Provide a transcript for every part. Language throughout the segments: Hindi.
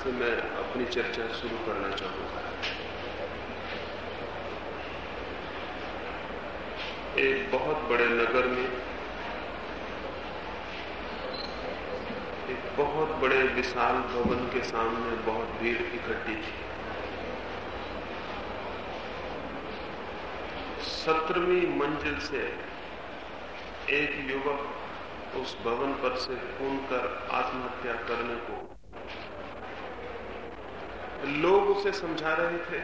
से मैं अपनी चर्चा शुरू करना चाहूँगा। एक बहुत बड़े नगर में, एक बहुत बड़े विशाल भवन के सामने बहुत भीड़ इकट्ठी थी। सत्रहवीं मंजिल से एक युवक उस भवन पर से खून कर आत्महत्या करने को लोग उसे समझा रहे थे।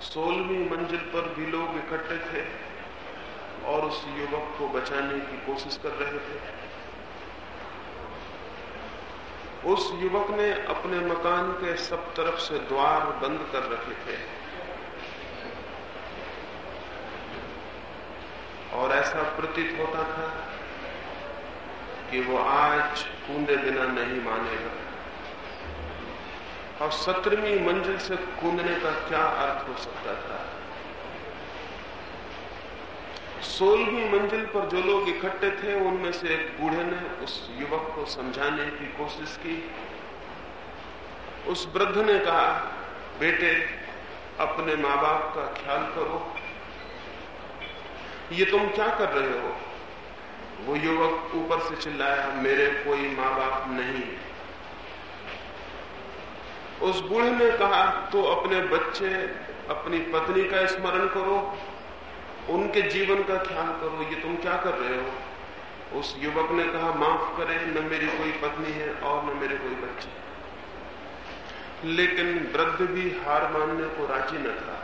सोलहवीं मंजिल पर भी लोग इकट्ठे थे और उस युवक को बचाने की कोशिश कर रहे थे। उस युवक ने अपने मकान के सब तरफ़ से द्वार बंद कर रखे थे। और ऐसा प्रतीत होता था कि वो आज कूदे बिना नहीं मानेगा। और सत्रहवीं मंजिल से कूदने का क्या अर्थ हो सकता था? सोलहवीं मंजिल पर जो लोग इकट्ठे थे, उनमें से एक बूढ़े ने उस युवक को समझाने की कोशिश की। उस वृद्ध ने कहा, बेटे, अपने माँ बाप का ख्याल करो। ये तुम क्या कर रहे हो? वो युवक ऊपर से चिल्लाया, मेरे कोई माँ बाप नहीं। उस बूढ़े ने कहा तो अपने बच्चे, अपनी पत्नी का स्मरण करो। उनके जीवन का ख्याल करो। ये तुम क्या कर रहे हो? उस युवक ने कहा, माफ़ करें, न मेरी कोई पत्नी है और न मेरे कोई बच्चे लेकिन वृद्ध भी हार मानने को राज़ी न था।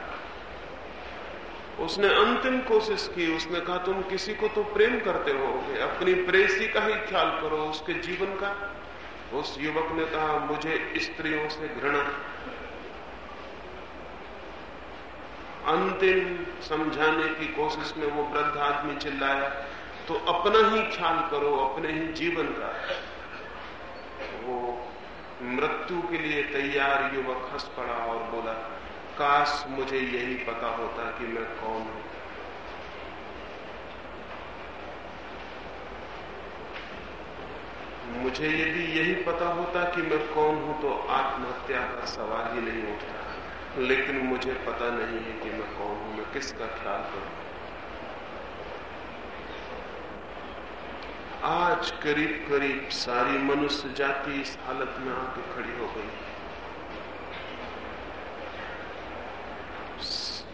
उसने अंतिम कोशिश की। उसने कहा, तुम किसी को तो प्रेम करते हो अपनी प्रेसी का ही ख्याल करो। उसके जीवन का उस युवक ने कहा, मुझे स्त्रियों से घृणा अंतिम समझाने की कोशिश में वो वृद्ध आदमी चिल्लाया तो अपना ही ख्याल करो, अपने ही जीवन का। वो मृत्यु के लिए तैयार युवक हंस पड़ा और बोला, काश मुझे यही पता होता कि मैं कौन हूँ। मुझे यदि यही पता होता कि मैं कौन हूँ तो आत्महत्या का सवाल ही नहीं उठता। लेकिन मुझे पता नहीं है कि मैं कौन हूँ, मैं किसका ख्याल करूँ। आज करीब करीब सारी मनुष्य जाति इस हालत में आके खड़ी हो गई।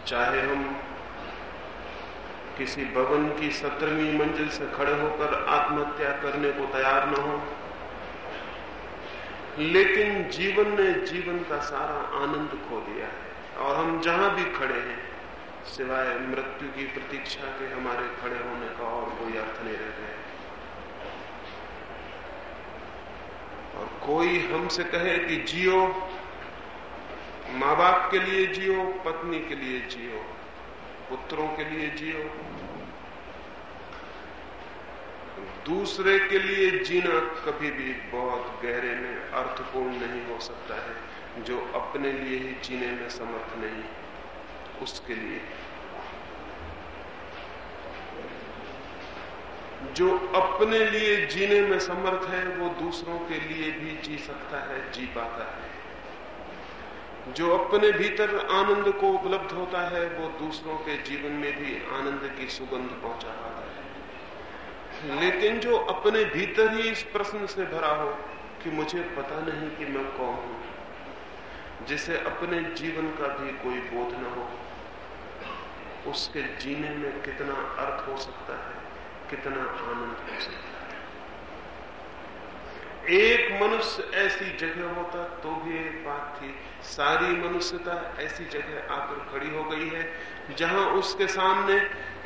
चाहे हम किसी भवन की सत्रहवीं मंजिल से खड़े होकर आत्महत्या करने को तैयार न हो लेकिन जीवन ने जीवन का सारा आनंद खो दिया है। और हम जहाँ भी खड़े हैं, सिवाय मृत्यु की प्रतीक्षा के हमारे खड़े होने का और कोई अर्थ नहीं रह गया। और कोई हमसे कहे कि जियो, माँ बाप के लिए जियो, पत्नी के लिए जियो, पुत्रों के लिए जियो दूसरे के लिए जीना कभी भी बहुत गहरे में अर्थपूर्ण नहीं हो सकता है। जो अपने लिए ही जीने में समर्थ नहीं, उसके लिए। जो अपने लिए जीने में समर्थ है, वो दूसरों के लिए भी जी सकता है, जी पाता है। जो अपने भीतर आनंद को उपलब्ध होता है, वो दूसरों के जीवन में भी आनंद की सुगंध पहुँचा लेकिन जो अपने भीतर ही इस प्रश्न से भरा हो कि मुझे पता नहीं कि मैं कौन हूँ। जिसे अपने जीवन का भी कोई बोध न हो, उसके जीने में कितना अर्थ हो सकता है, कितना आनंद हो सकता है। एक मनुष्य ऐसी जगह होता तो भी एक बात थी, सारी मनुष्यता ऐसी जगह आकर खड़ी हो गई है, जहाँ उसके सामने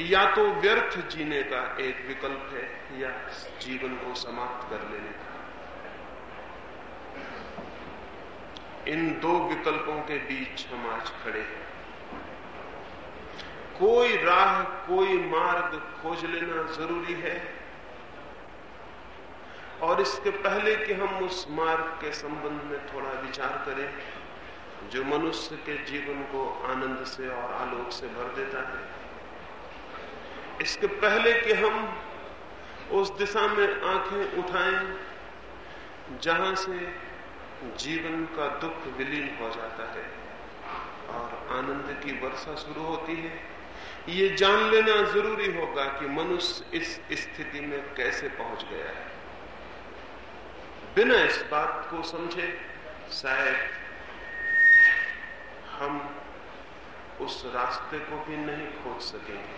या तो व्यर्थ जीने का एक विकल्प है, या जीवन को समाप्त कर लेने का। इन दो विकल्पों के बीच हम आज खड़े हैं। कोई राह, कोई मार्ग खोज लेना ज़रूरी है, और इसके पहले कि हम उस मार्ग के संबंध में थोड़ा विचार करें, जो मनुष्य के जीवन को आनंद से और आलोक से भर देता है। इसके पहले कि हम उस दिशा में आँखें उठाएँ, जहाँ से जीवन का दुख विलीन हो जाता है और आनंद की वर्षा शुरू होती है। ये जान लेना ज़रूरी होगा कि मनुष्य इस स्थिति में कैसे पहुँच गया है। बिना इस बात को समझे शायद हम उस रास्ते को भी नहीं खोज सकेंगे।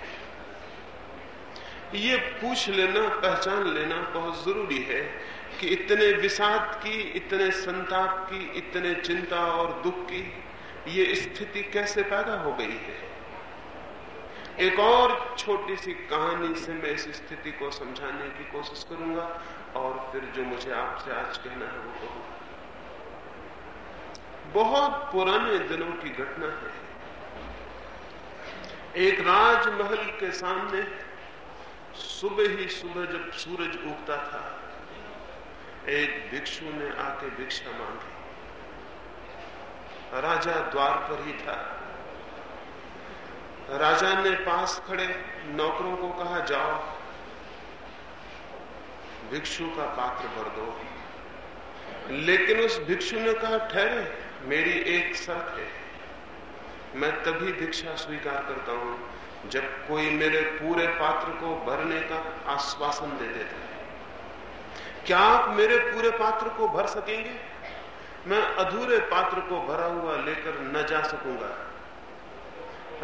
ये पूछ लेना, पहचान लेना बहुत ज़रूरी है कि इतने विषाद की, इतने संताप की, इतने चिंता और दुख की ये स्थिति कैसे पैदा हो गई है? एक और छोटी सी कहानी से मैं इस स्थिति को समझाने की कोशिश करूँगा और फिर जो मुझे आपसे आज कहना है वो कहूँगा बहुत पुराने दिनों की घटना है। एक राजमहल के सामने सुबह ही सुबह जब सूरज उगता था, एक भिक्षु ने आके भिक्षा मांगी। राजा द्वार पर ही था। राजा ने पास खड़े नौकरों को कहा, जाओ, भिक्षु का पात्र भर दो। लेकिन उस भिक्षु ने कहा, ठहरे, मेरी एक शर्त है। मैं तभी भिक्षा स्वीकार करता हूँ जब कोई मेरे पूरे पात्र को भरने का आश्वासन दे देता है, क्या आप मेरे पूरे पात्र को भर सकेंगे? मैं अधूरे पात्र को भरा हुआ लेकर न जा सकूँगा।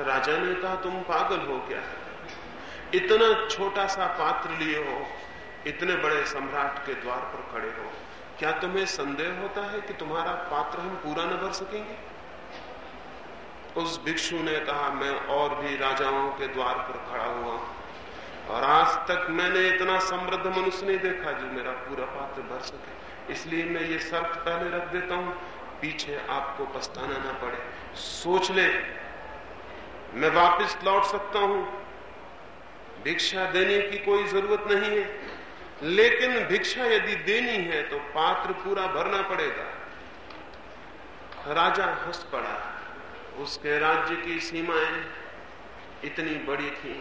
राजा ने कहा, तुम पागल हो क्या? इतना छोटा सा पात्र लिए हो, इतने बड़े सम्राट के द्वार पर खड़े हो, क्या तुम्हें संदेह होता है कि तुम्हारा पात्र हम पूरा न भर सकेंगे? उस भिक्षु ने कहा, मैं और भी राजाओं के द्वार पर खड़ा हुआ और आज तक मैंने इतना समृद्ध मनुष्य नहीं देखा जो मेरा पूरा पात्र भर सके। इसलिए मैं ये शर्त पहले रख देता हूँ, पीछे आपको पछताना ना पड़े। सोच ले, मैं वापस लौट सकता हूँ। भिक्षा देने की कोई ज़रूरत नहीं है। लेकिन भिक्षा यदि देनी है तो पात्र पूरा भरना पड़ेगा। राजा हंस पड़ा। उसके राज्य की सीमाएँ इतनी बड़ी थी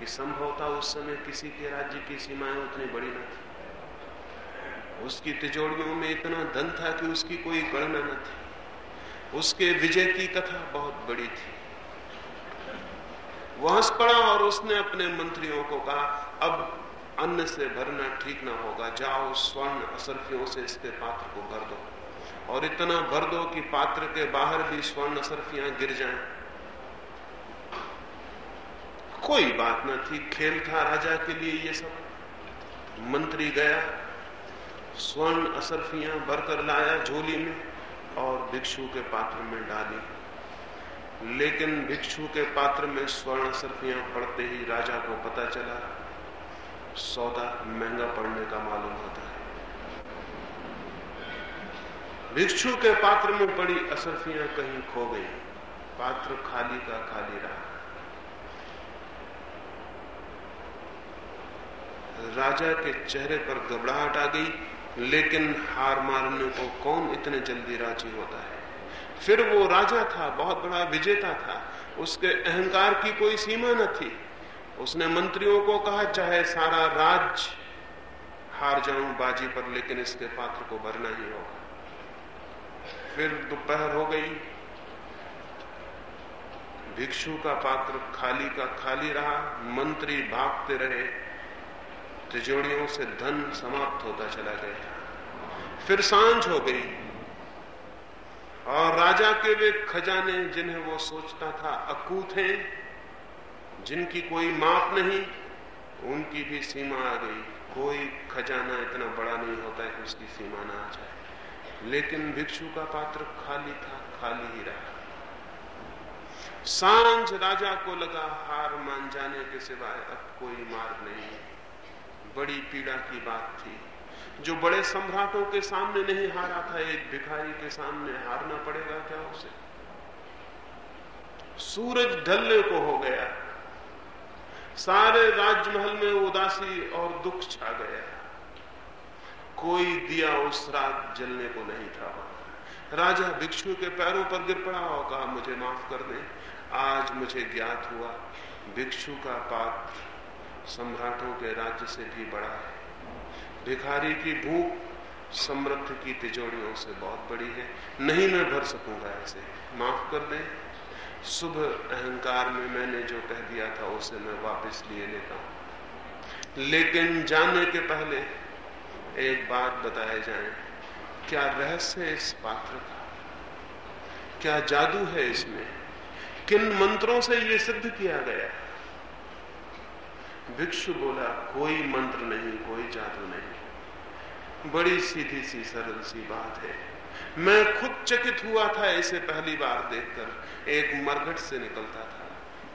कि संभवतः उस समय किसी के राज्य की सीमाएँ उतनी बड़ी न थी। उसकी तिजोड़ियों में इतना धन था कि उसकी कोई गणना न थी। उसके विजय की कथा बहुत बड़ी थी। वो हंस पड़ा और उसने अपने मंत्रियों को कहा, अब अन्न से भरना ठीक ना होगा, जाओ स्वर्ण असरफियों से इसके पात्र को भर दो। और इतना भर दो कि पात्र के बाहर भी स्वर्ण असरफियाँ गिर जाएँ। कोई बात न थी, खेल था राजा के लिए ये सब। मंत्री गया, स्वर्ण असरफियाँ भरकर लाया झोली में और भिक्षु के पात्र में डाली। लेकिन भिक्षु के पात्र में स्वर्ण सर्फियाँ पड़ते ही राजा को पता चला, सौदा महँगा पड़ने का मालूम होता। है भिक्षु के पात्र में पड़ी असरफियाँ कहीं खो गई। पात्र खाली का खाली रहा। राजा के चेहरे पर घबराहट आ गई, लेकिन हार मारने को कौन इतने जल्दी राज़ी होता है? फिर वो राजा था, बहुत बड़ा विजेता था। उसके अहंकार की कोई सीमा न थी। उसने मंत्रियों को कहा, चाहे सारा राज हार जाऊँ बाजी पर, लेकिन इसके पात्र को भरना ही होगा। फिर दोपहर हो गई। भिक्षु का पात्र खाली का खाली रहा, मंत्री भागते रहे। तिजोड़ियों से धन समाप्त होता चला गया। फिर साँझ हो गई। और राजा के वे खजाने जिन्हें वो सोचता था अकूत हैं, जिनकी कोई माप नहीं, उनकी भी सीमा आ गई। कोई खजाना इतना बड़ा नहीं होता है उसकी सीमा ना आ जाए। लेकिन भिक्षु का पात्र खाली था, खाली ही रहा। साँझ राजा को लगा हार मान जाने के सिवाय अब कोई मार्ग नहीं। बड़ी पीड़ा की बात थी। जो बड़े सम्राटों के सामने नहीं हारा था, एक भिखारी के सामने हारना पड़ेगा क्या उसे? सूरज ढलने को हो गया। सारे राजमहल में उदासी और दुख छा गया। कोई दिया उस रात जलने को नहीं था। राजा भिक्षु के पैरों पर गिर पड़ा और कहा, मुझे माफ़ कर दे। आज मुझे ज्ञात हुआ, भिक्षु का पात्र सम्राटों के राज्य से भी बड़ा है। भिखारी की भूख समृद्ध की तिजोड़ियों से बहुत बड़ी है। नहीं मैं भर सकूँगा ऐसे माफ़ कर दें। सुबह अहंकार में मैंने जो कह दिया था, उसे मैं वापस लिए लेता हूँ। लेकिन जाने के पहले एक बात बताए जाए, क्या रहस्य इस पात्र का? क्या जादू है इसमें? किन मंत्रों से यह सिद्ध किया गया? भिक्षु बोला, कोई मंत्र नहीं, कोई जादू नहीं। बड़ी सीधी सी, सरल सी बात है। मैं खुद चकित हुआ था, इसे पहली बार देखकर। एक मरघट से निकलता था।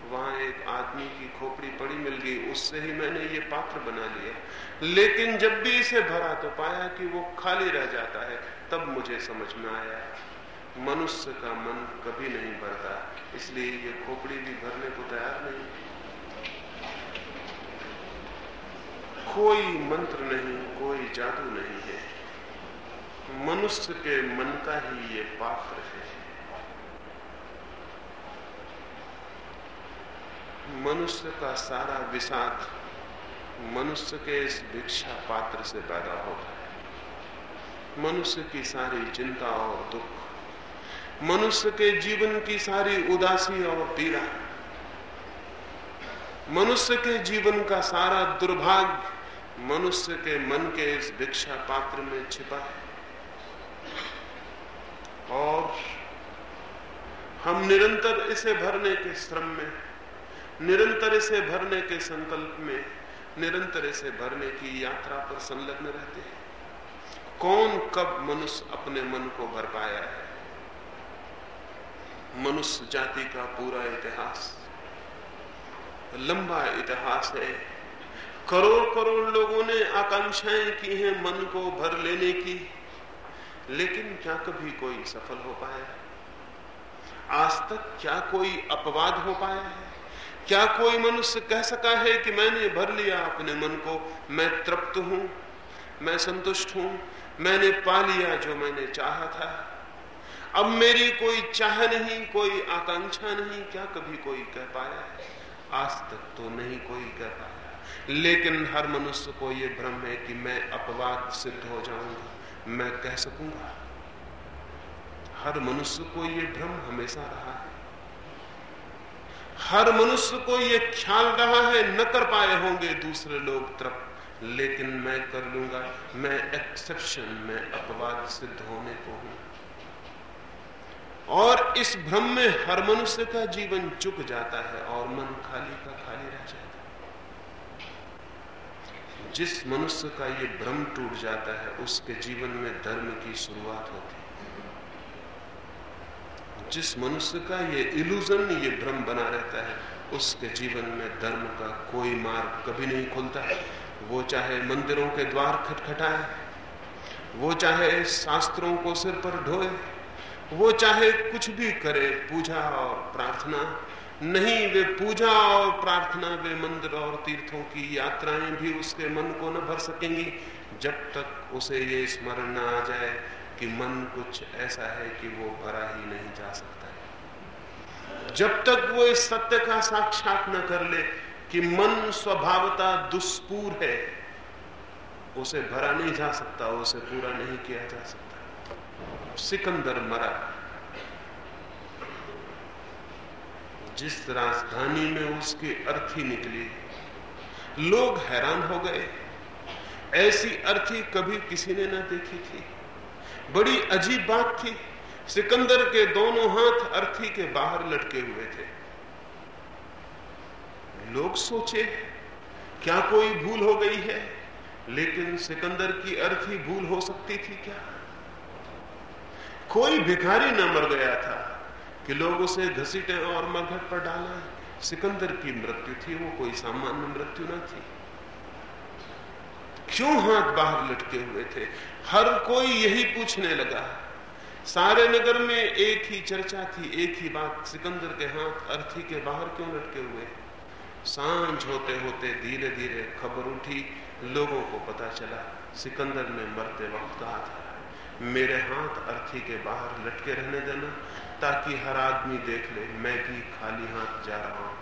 वहाँ एक आदमी की खोपड़ी पड़ी मिल गई, उससे ही मैंने ये पात्र बना लिया। लेकिन जब भी इसे भरा तो पाया कि वो खाली रह जाता है, तब मुझे समझ में आया। मनुष्य का मन कभी नहीं भरता, इसलिए ये खोपड़ी भी भरने को तैयार नहीं। कोई मंत्र नहीं, कोई जादू नहीं है। मनुष्य के मन का ही ये पात्र है। मनुष्य का सारा विषाद मनुष्य के इस भिक्षा पात्र से पैदा होता है मनुष्य की सारी चिंता और दुख, मनुष्य के जीवन की सारी उदासी और पीड़ा, मनुष्य के जीवन का सारा दुर्भाग्य मनुष्य के मन के इस भिक्षा पात्र में छिपा है। और हम निरंतर इसे भरने के श्रम में, निरंतर इसे भरने के संकल्प में निरंतर इसे भरने की यात्रा पर संलग्न रहते हैं। कौन कब मनुष्य अपने मन को भर पाया है? मनुष्य जाति का पूरा इतिहास, लंबा इतिहास है। करोड़ करोड़ लोगों ने आकांक्षाएँ की हैं मन को भर लेने की, लेकिन क्या कभी कोई सफल हो पाया? आज तक क्या कोई अपवाद हो पाया है? क्या कोई मनुष्य कह सका है कि मैंने भर लिया अपने मन को? मैं तृप्त हूँ, मैं संतुष्ट हूँ, मैंने पा लिया जो मैंने चाहा था। अब मेरी कोई चाह नहीं, कोई आकांक्षा नहीं, क्या कभी कोई कह पाया? है आज तक तो नहीं कोई कह पाया। लेकिन हर मनुष्य को यह भ्रम है कि मैं अपवाद सिद्ध हो जाऊँगा, मैं कह सकूँगा। हर मनुष्य को यह भ्रम हमेशा रहा है। हर मनुष्य को यह ख्याल रहा है, न कर पाए होंगे दूसरे लोग तरफ़ लेकिन मैं कर लूँगा, मैं एक्सेप्शन में अपवाद सिद्ध होने को हूँ। और इस भ्रम में हर मनुष्य का जीवन चुक जाता है और मन खाली का खाली रह जाता है। जिस मनुष्य का ये भ्रम टूट जाता है, उसके जीवन में धर्म की शुरुआत होती है। जिस मनुष्य का ये इल्यूजन ये भ्रम बना रहता है, उसके जीवन में धर्म का कोई मार्ग कभी नहीं खुलता। वो चाहे मंदिरों के द्वार खटखटाए, वो चाहे शास्त्रों को सिर पर ढोए, वो चाहे कुछ भी करे, पूजा और प्रार्थना। नहीं, वे पूजा और प्रार्थना, वे मंदिर और तीर्थों की यात्राएँ भी उसके मन को न भर सकेंगी। जब तक उसे ये स्मरण न आ जाए कि मन कुछ ऐसा है कि वो भरा ही नहीं जा सकता है। जब तक वो इस सत्य का साक्षात न कर ले कि मन स्वभावता दुष्पूर है, उसे भरा नहीं जा सकता, उसे पूरा नहीं किया जा सकता। सिकंदर मरा। जिस राजधानी में उसकी अर्थी निकली, लोग हैरान हो गए। ऐसी अर्थी कभी किसी ने ना देखी थी। बड़ी अजीब बात थी। सिकंदर के दोनों हाथ अर्थी के बाहर लटके हुए थे। लोग सोचे, क्या कोई भूल हो गई है? लेकिन सिकंदर की अर्थी भूल हो सकती थी क्या? कोई भिखारी न मर गया था कि लोग उसे घसीटे और मरघट पर डाला। सिकंदर की मृत्यु थी, वो कोई सामान्य मृत्यु न थी। क्यों हाथ बाहर लटके हुए थे? हर कोई यही पूछने लगा। सारे नगर में एक ही चर्चा थी, एक ही बात, सिकंदर के हाथ अर्थी के बाहर क्यों लटके हुए? साँझ होते होते धीरे धीरे खबर उठी, लोगों को पता चला, सिकंदर ने मरते वक्त कहा था। मेरे हाथ अर्थी के बाहर लटके रहने देना, ताकि हर आदमी देख ले, मैं भी खाली हाथ जा रहा हूँ।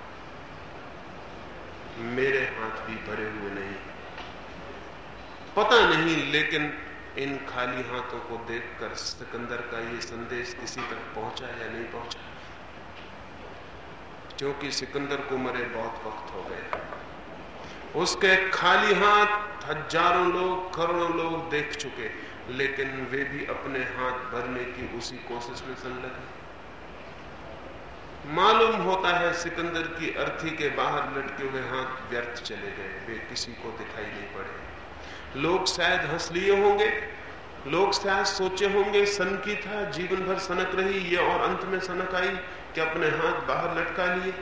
मेरे हाथ भी भरे हुए नहीं। पता नहीं, लेकिन इन खाली हाथों को देखकर सिकंदर का ये संदेश किसी तक पहुँचा या नहीं पहुँचा? क्योंकि सिकंदर को मरे बहुत वक्त हो गए। उसके खाली हाथ हज़ारों लोग, करोड़ों लोग देख चुके, लेकिन वे भी अपने हाथ भरने की उसी कोशिश में संलग्न मालूम होता है सिकंदर की अर्थी के बाहर लटके हुए हाथ व्यर्थ चले गए, वे किसी को दिखाई नहीं पड़े। लोग शायद हंस लिए होंगे, लोग शायद सोचे होंगे, सन की था, जीवन भर सनक रही, ये और अंत में सनक आई कि अपने हाथ बाहर लटका लिए।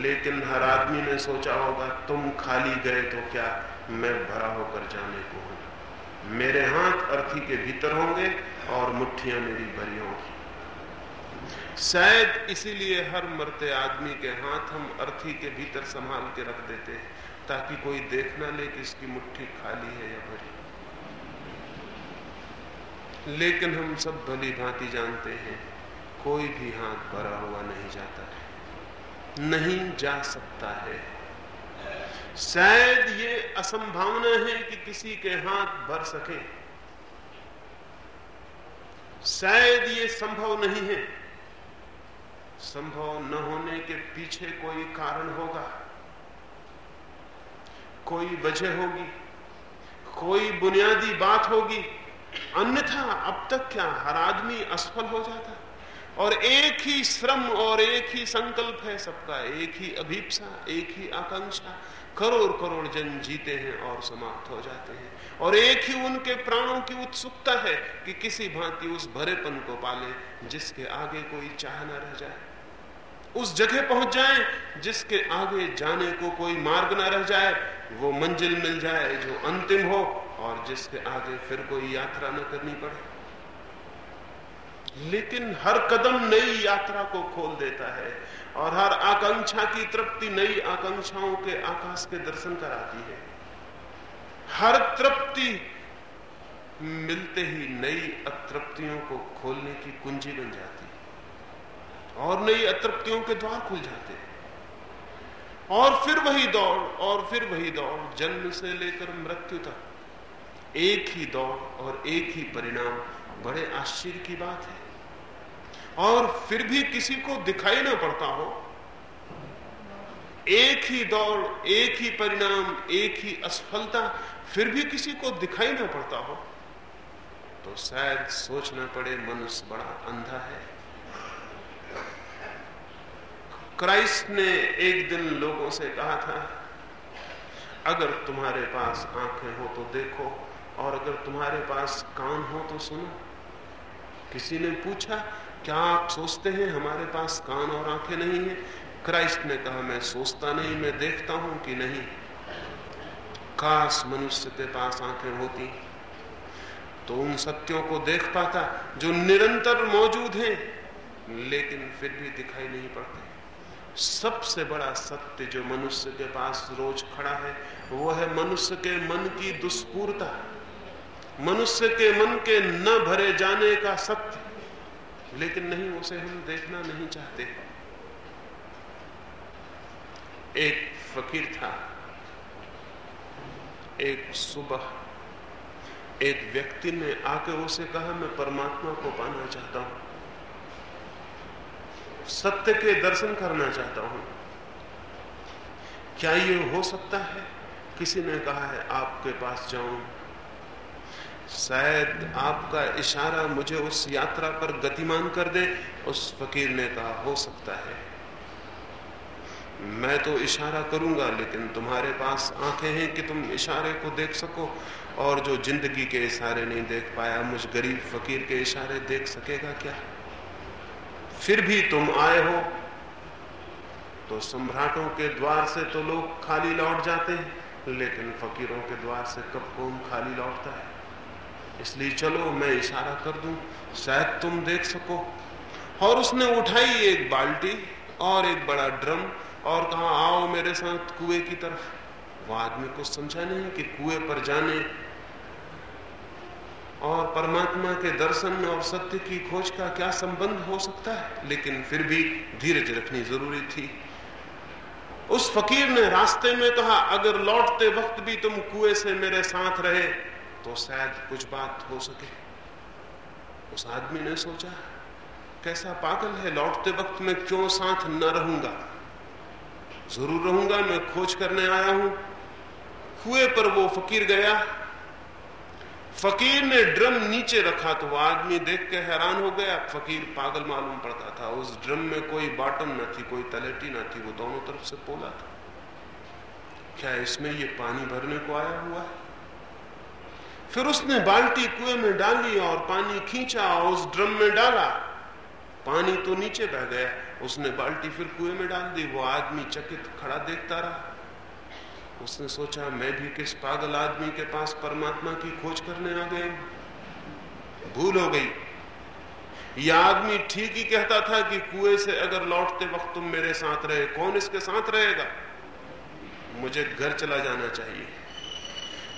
लेकिन हर आदमी ने सोचा होगा, तुम खाली गए तो क्या मैं भरा होकर जाने को हूँ? मेरे हाथ अर्थी के भीतर होंगे और मुट्ठियाँ मेरी भरी होंगी। शायद इसीलिए हर मरते आदमी के हाथ हम अर्थी के भीतर संभाल के रख देते हैं। ताकि कोई देख ना ले कि इसकी मुट्ठी खाली है या भरी। लेकिन हम सब भली भांति जानते हैं, कोई भी हाथ भरा हुआ नहीं जाता है, नहीं जा सकता है। शायद ये असंभावना है कि किसी के हाथ भर सके। शायद ये संभव नहीं है। संभव न होने के पीछे कोई कारण होगा। कोई वजह होगी, कोई बुनियादी बात होगी, अन्यथा अब तक क्या हर आदमी असफल हो जाता? और एक ही श्रम और एक ही संकल्प है सबका, एक ही अभीपसा, एक ही आकांक्षा। करोड़ करोड़ जन जीते हैं और समाप्त हो जाते हैं। और एक ही उनके प्राणों की उत्सुकता है कि किसी भांति उस भरेपन को पाले, जिसके आगे कोई चाह न रह जाए। उस जगह पहुँच जाए जिसके आगे जाने को कोई मार्ग ना रह जाए। वो मंजिल मिल जाए जो अंतिम हो और जिसके आगे फिर कोई यात्रा न करनी पड़े। लेकिन हर कदम नई यात्रा को खोल देता है और हर आकांक्षा की तृप्ति नई आकांक्षाओं के आकाश के दर्शन कराती है। हर तृप्ति मिलते ही नई अतृप्तियों को खोलने की कुंजी बन जाती है और नई अतृप्तियों के द्वार खुल जाते और फिर वही दौड़, और फिर वही दौड़, जन्म से लेकर मृत्यु तक। एक ही दौड़ और एक ही परिणाम, बड़े आश्चर्य की बात है। और फिर भी किसी को दिखाई ना पड़ता हो। एक ही दौड़, एक ही परिणाम, एक ही असफलता, फिर भी किसी को दिखाई ना पड़ता हो। तो शायद सोचना पड़े, मनुष्य बड़ा अंधा है। क्राइस्ट ने एक दिन लोगों से कहा था, अगर तुम्हारे पास आँखें हो तो देखो, और अगर तुम्हारे पास कान हो तो सुनो। किसी ने पूछा, क्या आप सोचते हैं हमारे पास कान और आँखें नहीं है? क्राइस्ट ने कहा, मैं सोचता नहीं, मैं देखता हूँ कि नहीं। काश मनुष्य के पास आँखें होती तो उन सत्यों को देख पाता, जो निरंतर मौजूद हैं, लेकिन फिर भी दिखाई नहीं पड़ते। सबसे बड़ा सत्य जो मनुष्य के पास रोज खड़ा है, वो है मनुष्य के मन की दुष्पूरता। मनुष्य के मन के न भरे जाने का सत्य। लेकिन नहीं, उसे हम देखना नहीं चाहते। एक फकीर था, एक सुबह, एक व्यक्ति ने आके उसे कहा, मैं परमात्मा को पाना चाहता हूँ। सत्य के दर्शन करना चाहता हूँ। क्या ये हो सकता है? किसी ने कहा है, आपके पास जाऊँ। शायद आपका इशारा मुझे उस यात्रा पर गतिमान कर दे, उस फकीर ने कहा, हो सकता है। मैं तो इशारा करूँगा, लेकिन तुम्हारे पास आँखें हैं कि तुम इशारे को देख सको, और जो ज़िंदगी के इशारे नहीं देख पाया, मुझ गरीब फकीर के इशारे देख सकेगा क्या? फिर भी तुम आए हो। तो सम्राटों के द्वार से तो लोग खाली लौट जाते हैं, लेकिन फकीरों के द्वार से कब कौन खाली लौटता है? इसलिए चलो, मैं इशारा कर दूँ, शायद तुम देख सको। और उसने उठाई एक बाल्टी और एक बड़ा ड्रम और कहा, आओ मेरे साथ कुएँ की तरफ़। वो आदमी को समझा नहीं कि कुएँ पर जाने और परमात्मा के दर्शन और सत्य की खोज का क्या संबंध हो सकता है? लेकिन फिर भी धीरज रखनी ज़रूरी थी। उस फकीर ने रास्ते में कहा, अगर लौटते वक्त भी तुम कुएँ से मेरे साथ रहे तो शायद कुछ बात हो सके। उस आदमी ने सोचा, कैसा पागल है, लौटते वक्त मैं क्यों साथ न रहूँगा? ज़रूर रहूँगा, मैं खोज करने आया हूँ। कुएँ पर वो फकीर गया फकीर ने ड्रम नीचे रखा तो वो आदमी देख के हैरान हो गया। फकीर पागल मालूम पड़ता था, उस ड्रम में कोई बॉटम न थी, कोई तलेटी न थी, वो दोनों तरफ़ से पोला था। क्या इसमें ये पानी भरने को आया हुआ है? फिर उसने बाल्टी कुएँ में डाली और पानी खींचा और उस ड्रम में डाला। पानी तो नीचे बह गया। उसने बाल्टी फिर कुएँ में डाल दी। वो आदमी चकित खड़ा देखता रहा। उसने सोचा, मैं भी किस पागल आदमी के पास परमात्मा की खोज करने आ गया भूल हो गई। यह आदमी ठीक ही कहता था कि कुएँ से अगर लौटते वक्त तुम मेरे साथ रहे, कौन इसके साथ रहेगा? मुझे घर चला जाना चाहिए।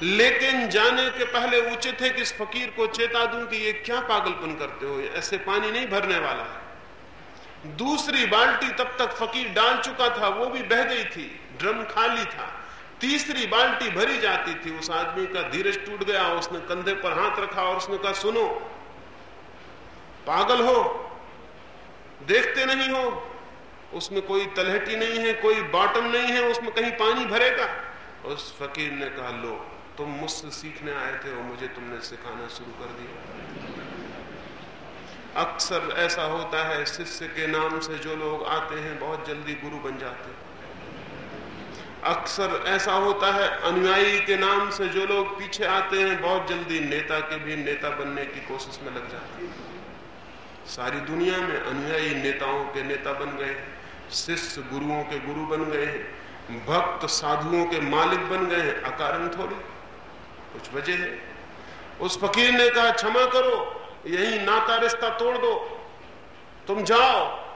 लेकिन जाने के पहले उचित है कि इस फकीर को चेता दूँ कि ये क्या पागलपन करते हो ऐसे पानी नहीं भरने वाला है। दूसरी बाल्टी तब तक फकीर डाल चुका था, वो भी बह गई थी, ड्रम खाली था। तीसरी बाल्टी भरी जाती थी, उस आदमी का धीरज टूट गया, उसने कंधे पर हाथ रखा और उसने कहा, सुनो, पागल हो, देखते नहीं हो, उसमें कोई तलहटी नहीं है, कोई बॉटम नहीं है, उसमें कहीं पानी भरेगा? उस फकीर ने कहा, लो, तुम मुझसे सीखने आए थे और मुझे तुमने सिखाना शुरू कर दिया। अक्सर ऐसा होता है, शिष्य के नाम से जो लोग आते हैं, बहुत जल्दी गुरु बन जाते हैं। अक्सर ऐसा होता है, अनुयायी के नाम से जो लोग पीछे आते हैं, बहुत जल्दी नेता के भी नेता बनने की कोशिश में लग जाते हैं। सारी दुनिया में अनुयायी नेताओं के नेता बन गए शिष्य गुरुओं के गुरु बन गए हैं, भक्त साधुओं के मालिक बन गए हैं, अकारण थोड़ी, कुछ वजह है। उस फकीर ने कहा, क्षमा करो, यही नाता रिश्ता तोड़ दो, तुम जाओ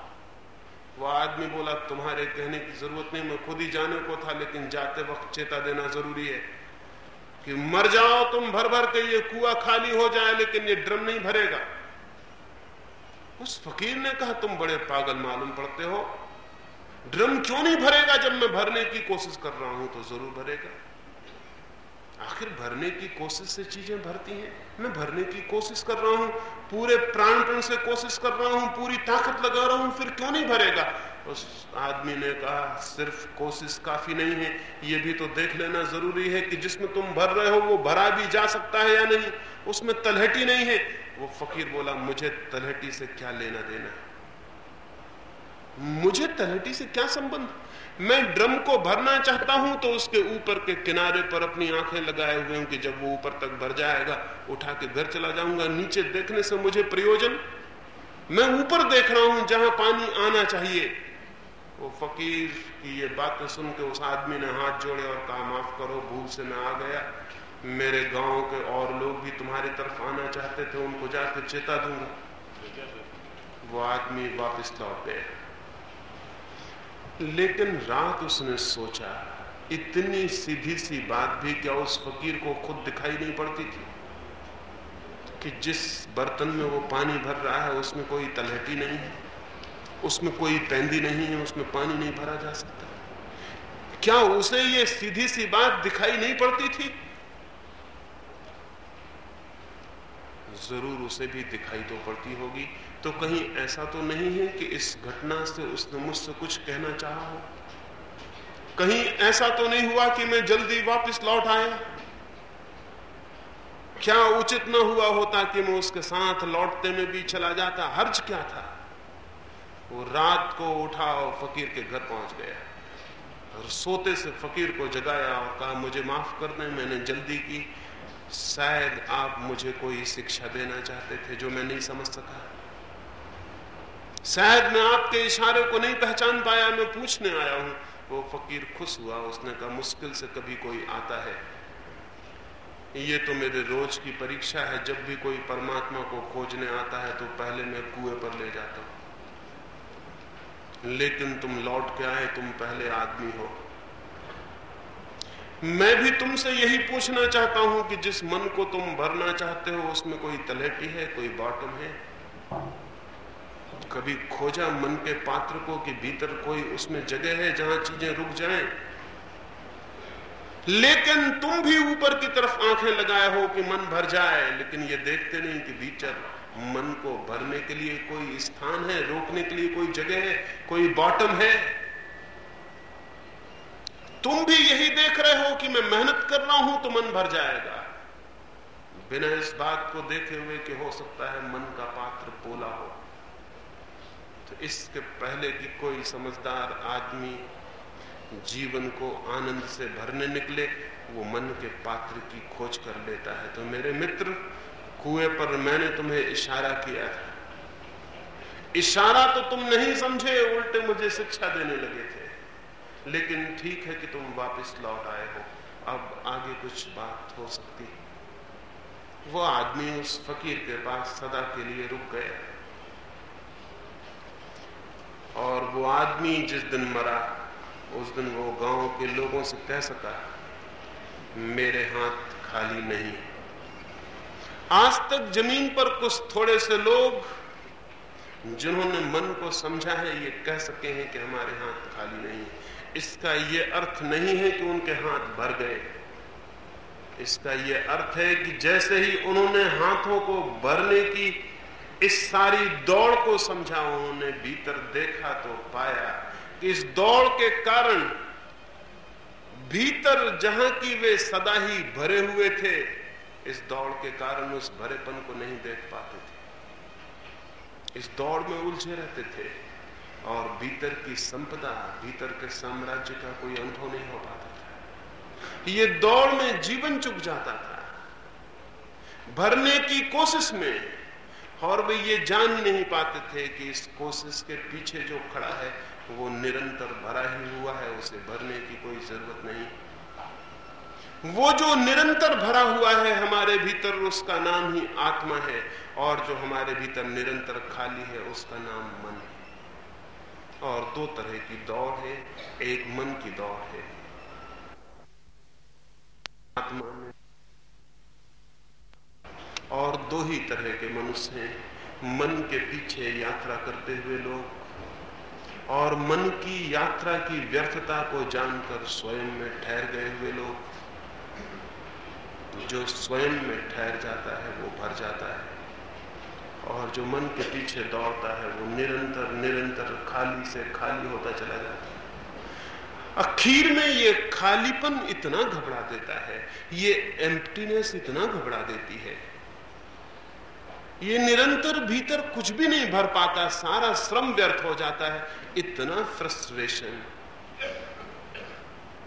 वो आदमी बोला, तुम्हारे कहने की ज़रूरत नहीं, मैं खुद ही जाने को था, लेकिन जाते वक्त चेता देना ज़रूरी है कि मर जाओ, तुम भर भर के ये कुआ खाली हो जाए, लेकिन ये ड्रम नहीं भरेगा। उस फकीर ने कहा, तुम बड़े पागल मालूम पड़ते हो। ड्रम क्यों नहीं भरेगा? जब मैं भरने की कोशिश कर रहा हूँ तो ज़रूर भरेगा। आखिर भरने की कोशिश से चीज़ें भरती हैं। मैं भरने की कोशिश कर रहा हूँ, पूरे प्राणपण से कोशिश कर रहा हूँ, पूरी ताकत लगा रहा हूँ, फिर क्यों नहीं भरेगा? उस आदमी ने कहा, सिर्फ़ कोशिश काफ़ी नहीं है, ये भी तो देख लेना ज़रूरी है कि जिसमें तुम भर रहे हो, वो भरा भी जा सकता है या नहीं, उसमें तलहटी नहीं है। वो फकीर बोला, मुझे तलहटी से क्या लेना देना मुझे तलहटी से क्या संबंध? मैं ड्रम को भरना चाहता हूँ तो उसके ऊपर के किनारे पर अपनी आँखें लगाए हुए हूँ कि जब वो ऊपर तक भर जाएगा, उठा के घर चला जाऊँगा। नीचे देखने से मुझे प्रयोजन? मैं ऊपर देख रहा हूँ जहाँ पानी आना चाहिए। वो फकीर की ये बातें सुन के उस आदमी ने हाथ जोड़े और कहा, माफ़ करो, भूल से मैं आ गया। मेरे गाँव के और लोग भी तुम्हारी तरफ़ आना चाहते थे, उनको जाकर चेता दूँगा। वो आदमी वापस लौट गया। लेकिन रात उसने सोचा, इतनी सीधी सी बात भी क्या उस फकीर को खुद दिखाई नहीं पड़ती थी? कि जिस बर्तन में वो पानी भर रहा है, उसमें कोई तलहटी नहीं है, उसमें कोई पेंदी नहीं है, उसमें पानी नहीं भरा जा सकता। क्या उसे ये सीधी सी बात दिखाई नहीं पड़ती थी? ज़रूर उसे भी दिखाई तो पड़ती होगी। तो कहीं ऐसा तो नहीं है कि इस घटना से उसने मुझसे कुछ कहना चाहा हो? कहीं ऐसा तो नहीं हुआ कि मैं जल्दी वापस लौट आया? क्या उचित न हुआ होता कि मैं उसके साथ लौटते में भी चला जाता? हर्ज क्या था? वो रात को उठा और फकीर के घर पहुँच गया। और सोते से फकीर को जगाया और कहा, मुझे माफ़ कर दें, मैंने जल्दी की शायद आप मुझे कोई शिक्षा देना चाहते थे जो मैं नहीं समझ सका। शायद मैं आपके इशारे को नहीं पहचान पाया, मैं पूछने आया हूँ। वो फकीर खुश हुआ, उसने कहा, मुश्किल से कभी कोई आता है। ये तो मेरे रोज की परीक्षा है, जब भी कोई परमात्मा को खोजने आता है तो पहले मैं कुएँ पर ले जाता हूँ। लेकिन तुम लौट के आए, तुम पहले आदमी हो। मैं भी तुमसे यही पूछना चाहता हूँ कि जिस मन को तुम भरना चाहते हो, उसमें कोई तलेटी है, कोई बॉटम है? कभी खोजा मन के पात्र को कि भीतर कोई उसमें जगह है जहाँ चीज़ें रुक जाएँ? लेकिन तुम भी ऊपर की तरफ़ आँखें लगाए हो कि मन भर जाए, लेकिन ये देखते नहीं कि भीतर मन को भरने के लिए कोई स्थान है, रोकने के लिए कोई जगह है, कोई बॉटम है? तुम भी यही देख रहे हो कि मैं मेहनत कर रहा हूँ तो मन भर जाएगा। बिना इस बात को देखे हुए कि हो सकता है मन का पात्र बोला हो। तो इसके पहले कि कोई समझदार आदमी जीवन को आनंद से भरने निकले, वो मन के पात्र की खोज कर लेता है। तो मेरे मित्र, कुएँ पर मैंने तुम्हें इशारा किया था। इशारा तो तुम नहीं समझे, उल्टे मुझे शिक्षा देने लगे थे। लेकिन ठीक है कि तुम वापस लौट आए हो। अब आगे कुछ बात हो सकती है। वो आदमी उस फकीर के पास सदा के लिए रुक गया। और वो आदमी जिस दिन मरा, उस दिन वो गाँव के लोगों से कह सका, मेरे हाथ खाली नहीं। आज तक ज़मीन पर कुछ थोड़े से लोग, जिन्होंने मन को समझा है, ये कह सके हैं कि हमारे हाथ खाली नहीं इसका ये अर्थ नहीं है कि उनके हाथ भर गए। इसका ये अर्थ है कि जैसे ही उन्होंने हाथों को भरने की इस सारी दौड़ को समझा, उन्होंने भीतर देखा तो पाया कि इस दौड़ के कारण भीतर जहाँ की वे सदा ही भरे हुए थे, इस दौड़ के कारण उस भरेपन को नहीं देख पाते थे। इस दौड़ में उलझे रहते थे। और भीतर की संपदा, भीतर के साम्राज्य का कोई अनुभव नहीं हो पाता था। ये दौड़ में जीवन चुक जाता था। भरने की कोशिश में और वे ये जान ही नहीं पाते थे कि इस कोशिश के पीछे जो खड़ा है, वो निरंतर भरा ही हुआ है, उसे भरने की कोई ज़रूरत नहीं। वो जो निरंतर भरा हुआ है, हमारे भीतर उसका नाम ही आत्मा है, और जो हमारे भीतर निरंतर खाली है, उसका नाम मन है। और दो तरह की दौड़ है। एक मन की दौड़ है। आत्मा में और दो ही तरह के मनुष्य हैं। मन के पीछे यात्रा करते हुए लोग और मन की यात्रा की व्यर्थता को जानकर स्वयं में ठहर गए हुए लोग। जो स्वयं में ठहर जाता है, वो भर जाता है। और जो मन के पीछे दौड़ता है, वो निरंतर निरंतर खाली से खाली होता चला जाता है। आखिर में ये खालीपन इतना घबरा देता है, ये एम्प्टीनेस इतना घबरा देती है। ये निरंतर भीतर कुछ भी नहीं भर पाता, सारा श्रम व्यर्थ हो जाता है। इतना फ्रस्ट्रेशन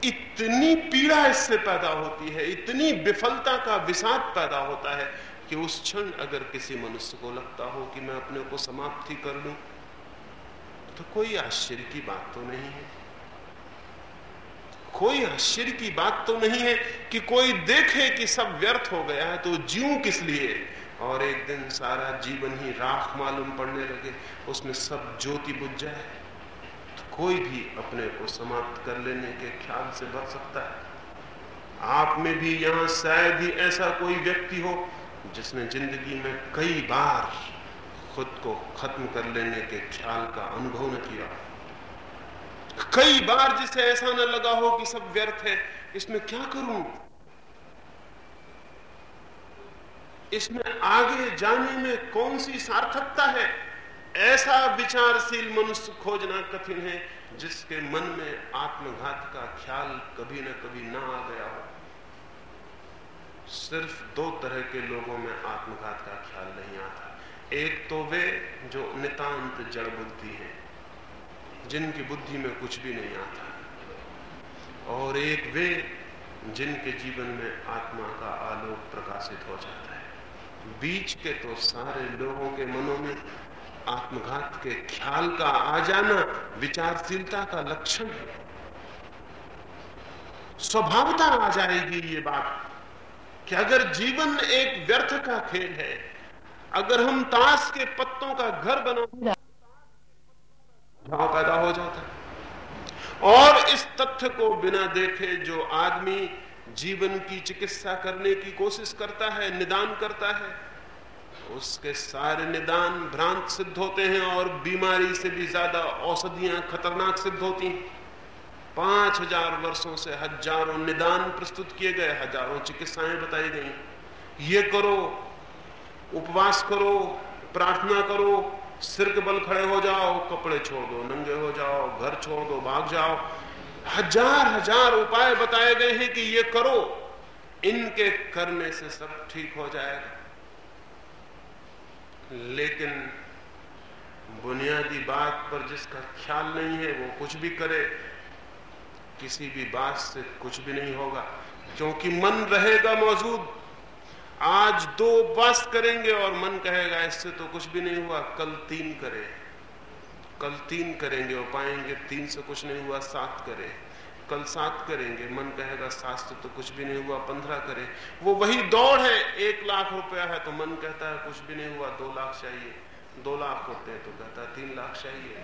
इतनी पीड़ा इससे पैदा होती है, इतनी विफलता का विषाद पैदा होता है कि उस क्षण अगर किसी मनुष्य को लगता हो कि मैं अपने को समाप्ति कर लू तो कोई आश्चर्य की बात तो नहीं है। कोई आश्चर्य की बात तो नहीं है कि कोई देखे कि सब व्यर्थ हो गया है तो जीव किस लिए? और एक दिन सारा जीवन ही राख मालूम पड़ने लगे, उसमें सब ज्योति बुझ जाए। तो कोई भी अपने को समाप्त कर लेने के ख्याल से बढ़ सकता है। आप में भी यहाँ शायद ही ऐसा कोई व्यक्ति हो जिसने ज़िंदगी में कई बार खुद को खत्म कर लेने के ख्याल का अनुभव न किया। कई बार जिसे ऐसा न लगा हो कि सब व्यर्थ है, इसमें क्या करूँ? इसमें आगे जाने में कौन सी सार्थकता है? ऐसा विचारशील मनुष्य खोजना कठिन है, जिसके मन में आत्मघात का ख्याल कभी न कभी ना आ गया हो। सिर्फ़ दो तरह के लोगों में आत्मघात का ख्याल नहीं आता। एक तो वे जो नितांत जड़ बुद्धि है, जिनकी बुद्धि में कुछ भी नहीं आता, और एक वे जिनके जीवन में आत्मा का आलोक प्रकाशित हो जाता है। बीच के तो सारे लोगों के मनों में आत्मघात के ख्याल का आ जाना विचारशीलता का लक्षण है। स्वभावता आ जाएगी ये बात। कि अगर जीवन एक व्यर्थ का खेल है, अगर हम ताश के पत्तों का घर बना पैदा हो जाता है। और इस तथ्य को बिना देखे जो आदमी जीवन की चिकित्सा करने की कोशिश करता है, निदान करता है, उसके सारे निदान भ्रांत सिद्ध होते हैं और बीमारी से भी ज़्यादा औषधियाँ खतरनाक सिद्ध होती हैं। पाँच हज़ार वर्षों से हज़ारों निदान प्रस्तुत किए गए, हज़ारों चिकित्साएँ बताई गई। ये करो, उपवास करो, प्रार्थना करो सिर के बल खड़े हो जाओ, कपड़े छोड़ दो, नंगे हो जाओ, घर छोड़ दो, भाग जाओ। हज़ार हज़ार उपाय बताए गए हैं कि ये करो, इनके करने से सब ठीक हो जाएगा। लेकिन बुनियादी बात पर जिसका ख्याल नहीं है, वो कुछ भी करे किसी भी बात से कुछ भी नहीं होगा। क्योंकि मन रहेगा मौजूद। आज दो उपवास करेंगे और मन कहेगा, इससे तो कुछ भी नहीं हुआ, कल तीन करें। कल तीन करेंगे और पाएँगे, तीन से कुछ नहीं हुआ, सात करें। कल सात करेंगे, मन कहेगा, सात से तो कुछ भी नहीं हुआ, पंद्रह करें। वो वही दौड़ है, एक लाख रुपया है तो मन कहता है, कुछ भी नहीं हुआ, दो लाख चाहिए। दो लाख होते हैं तो कहता है, तीन लाख चाहिए।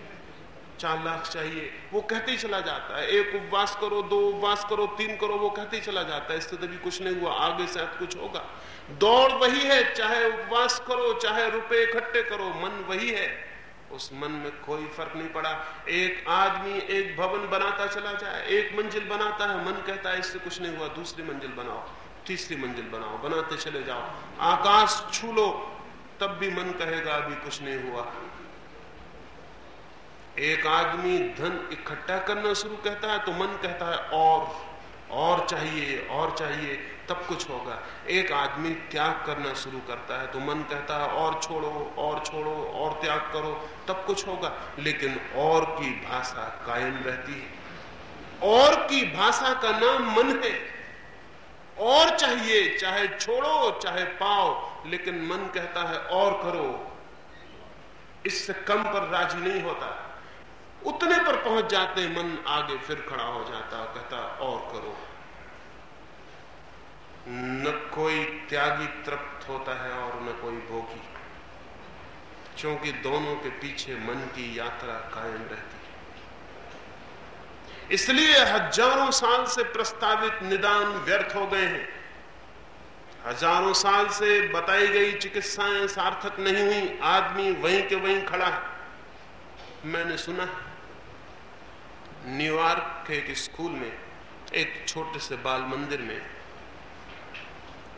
चार लाख चाहिए। वो कहते ही चला जाता है। एक उपवास करो, दो उपवास करो, तीन करो, वो कहते ही चला जाता है। इससे तभी कुछ नहीं हुआ। आगे शायद कुछ होगा। दौड़ वही है, चाहे उपवास करो, चाहे रुपए इकट्ठे करो, मन वही है। उस मन में कोई फ़र्क नहीं पड़ा। एक आदमी एक भवन बनाता चला जाए, एक मंजिल बनाता है, मन कहता है, इससे कुछ नहीं हुआ। दूसरी मंजिल बनाओ, तीसरी मंजिल बनाओ, बनाते चले जाओ। आकाश छू लो, तब भी मन कहेगा, अभी कुछ नहीं हुआ। एक आदमी धन इकट्ठा करना शुरू कहता है तो मन कहता है, और और चाहिए और चाहिए, तब कुछ होगा। एक आदमी त्याग करना शुरू करता है तो मन कहता है, और छोड़ो और छोड़ो, और त्याग करो, तब कुछ होगा। लेकिन और की भाषा कायम रहती है। और की भाषा का नाम मन है। और चाहिए, चाहे छोड़ो, चाहे पाओ, लेकिन मन कहता है, और करो। इससे कम पर राज़ी नहीं होता। उतने पर पहुँच जाते मन आगे फिर खड़ा हो जाता कहता और करो। न कोई त्यागी तृप्त होता है और न कोई भोगी। क्योंकि दोनों के पीछे मन की यात्रा कायम रहती है। इसलिए हज़ारों साल से प्रस्तावित निदान व्यर्थ हो गए हैं। हज़ारों साल से बताई गई चिकित्साएँ सार्थक नहीं हुई। आदमी वहीं के वहीं खड़ा है। मैंने सुना न्यूयॉर्क के एक स्कूल में, एक छोटे से बाल मंदिर में,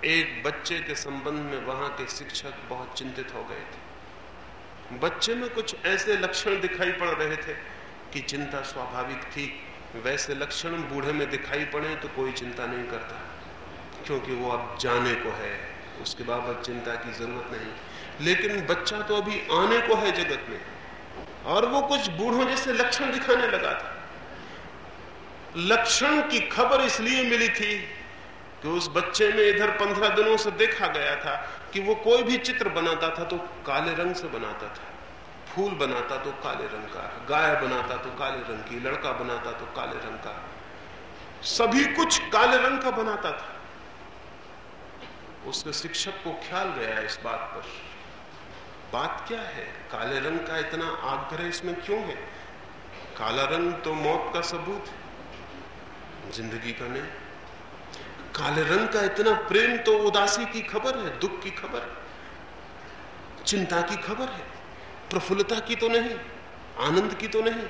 एक बच्चे के संबंध में वहाँ के शिक्षक बहुत चिंतित हो गए थे। बच्चे में कुछ ऐसे लक्षण दिखाई पड़ रहे थे कि चिंता स्वाभाविक थी। वैसे लक्षण बूढ़े में दिखाई पड़े तो कोई चिंता नहीं करता, क्योंकि वो अब जाने को है। उसके बाबत चिंता की ज़रूरत नहीं। लेकिन बच्चा तो अभी आने को है जगत में, और वो कुछ बूढ़ों जैसे लक्षण दिखाने लगा था। लक्षण की खबर इसलिए मिली थी कि उस बच्चे में इधर पंद्रह दिनों से देखा गया था कि वो कोई भी चित्र बनाता था तो काले रंग से बनाता था, फूल बनाता तो काले रंग का, गाय बनाता तो काले रंग की, लड़का बनाता तो काले रंग का, सभी कुछ काले रंग का बनाता था। उसके शिक्षक को ख्याल गया इस बात पर। बात क्या है? काले रंग का इतना आग्रह इसमें क्यों है? काला रंग तो मौत का सबूत है। ज़िंदगी का नहीं। काले रंग का इतना प्रेम तो उदासी की खबर है, दुख की खबर चिंता की खबर है, प्रफुल्लता की तो नहीं, आनंद की तो नहीं।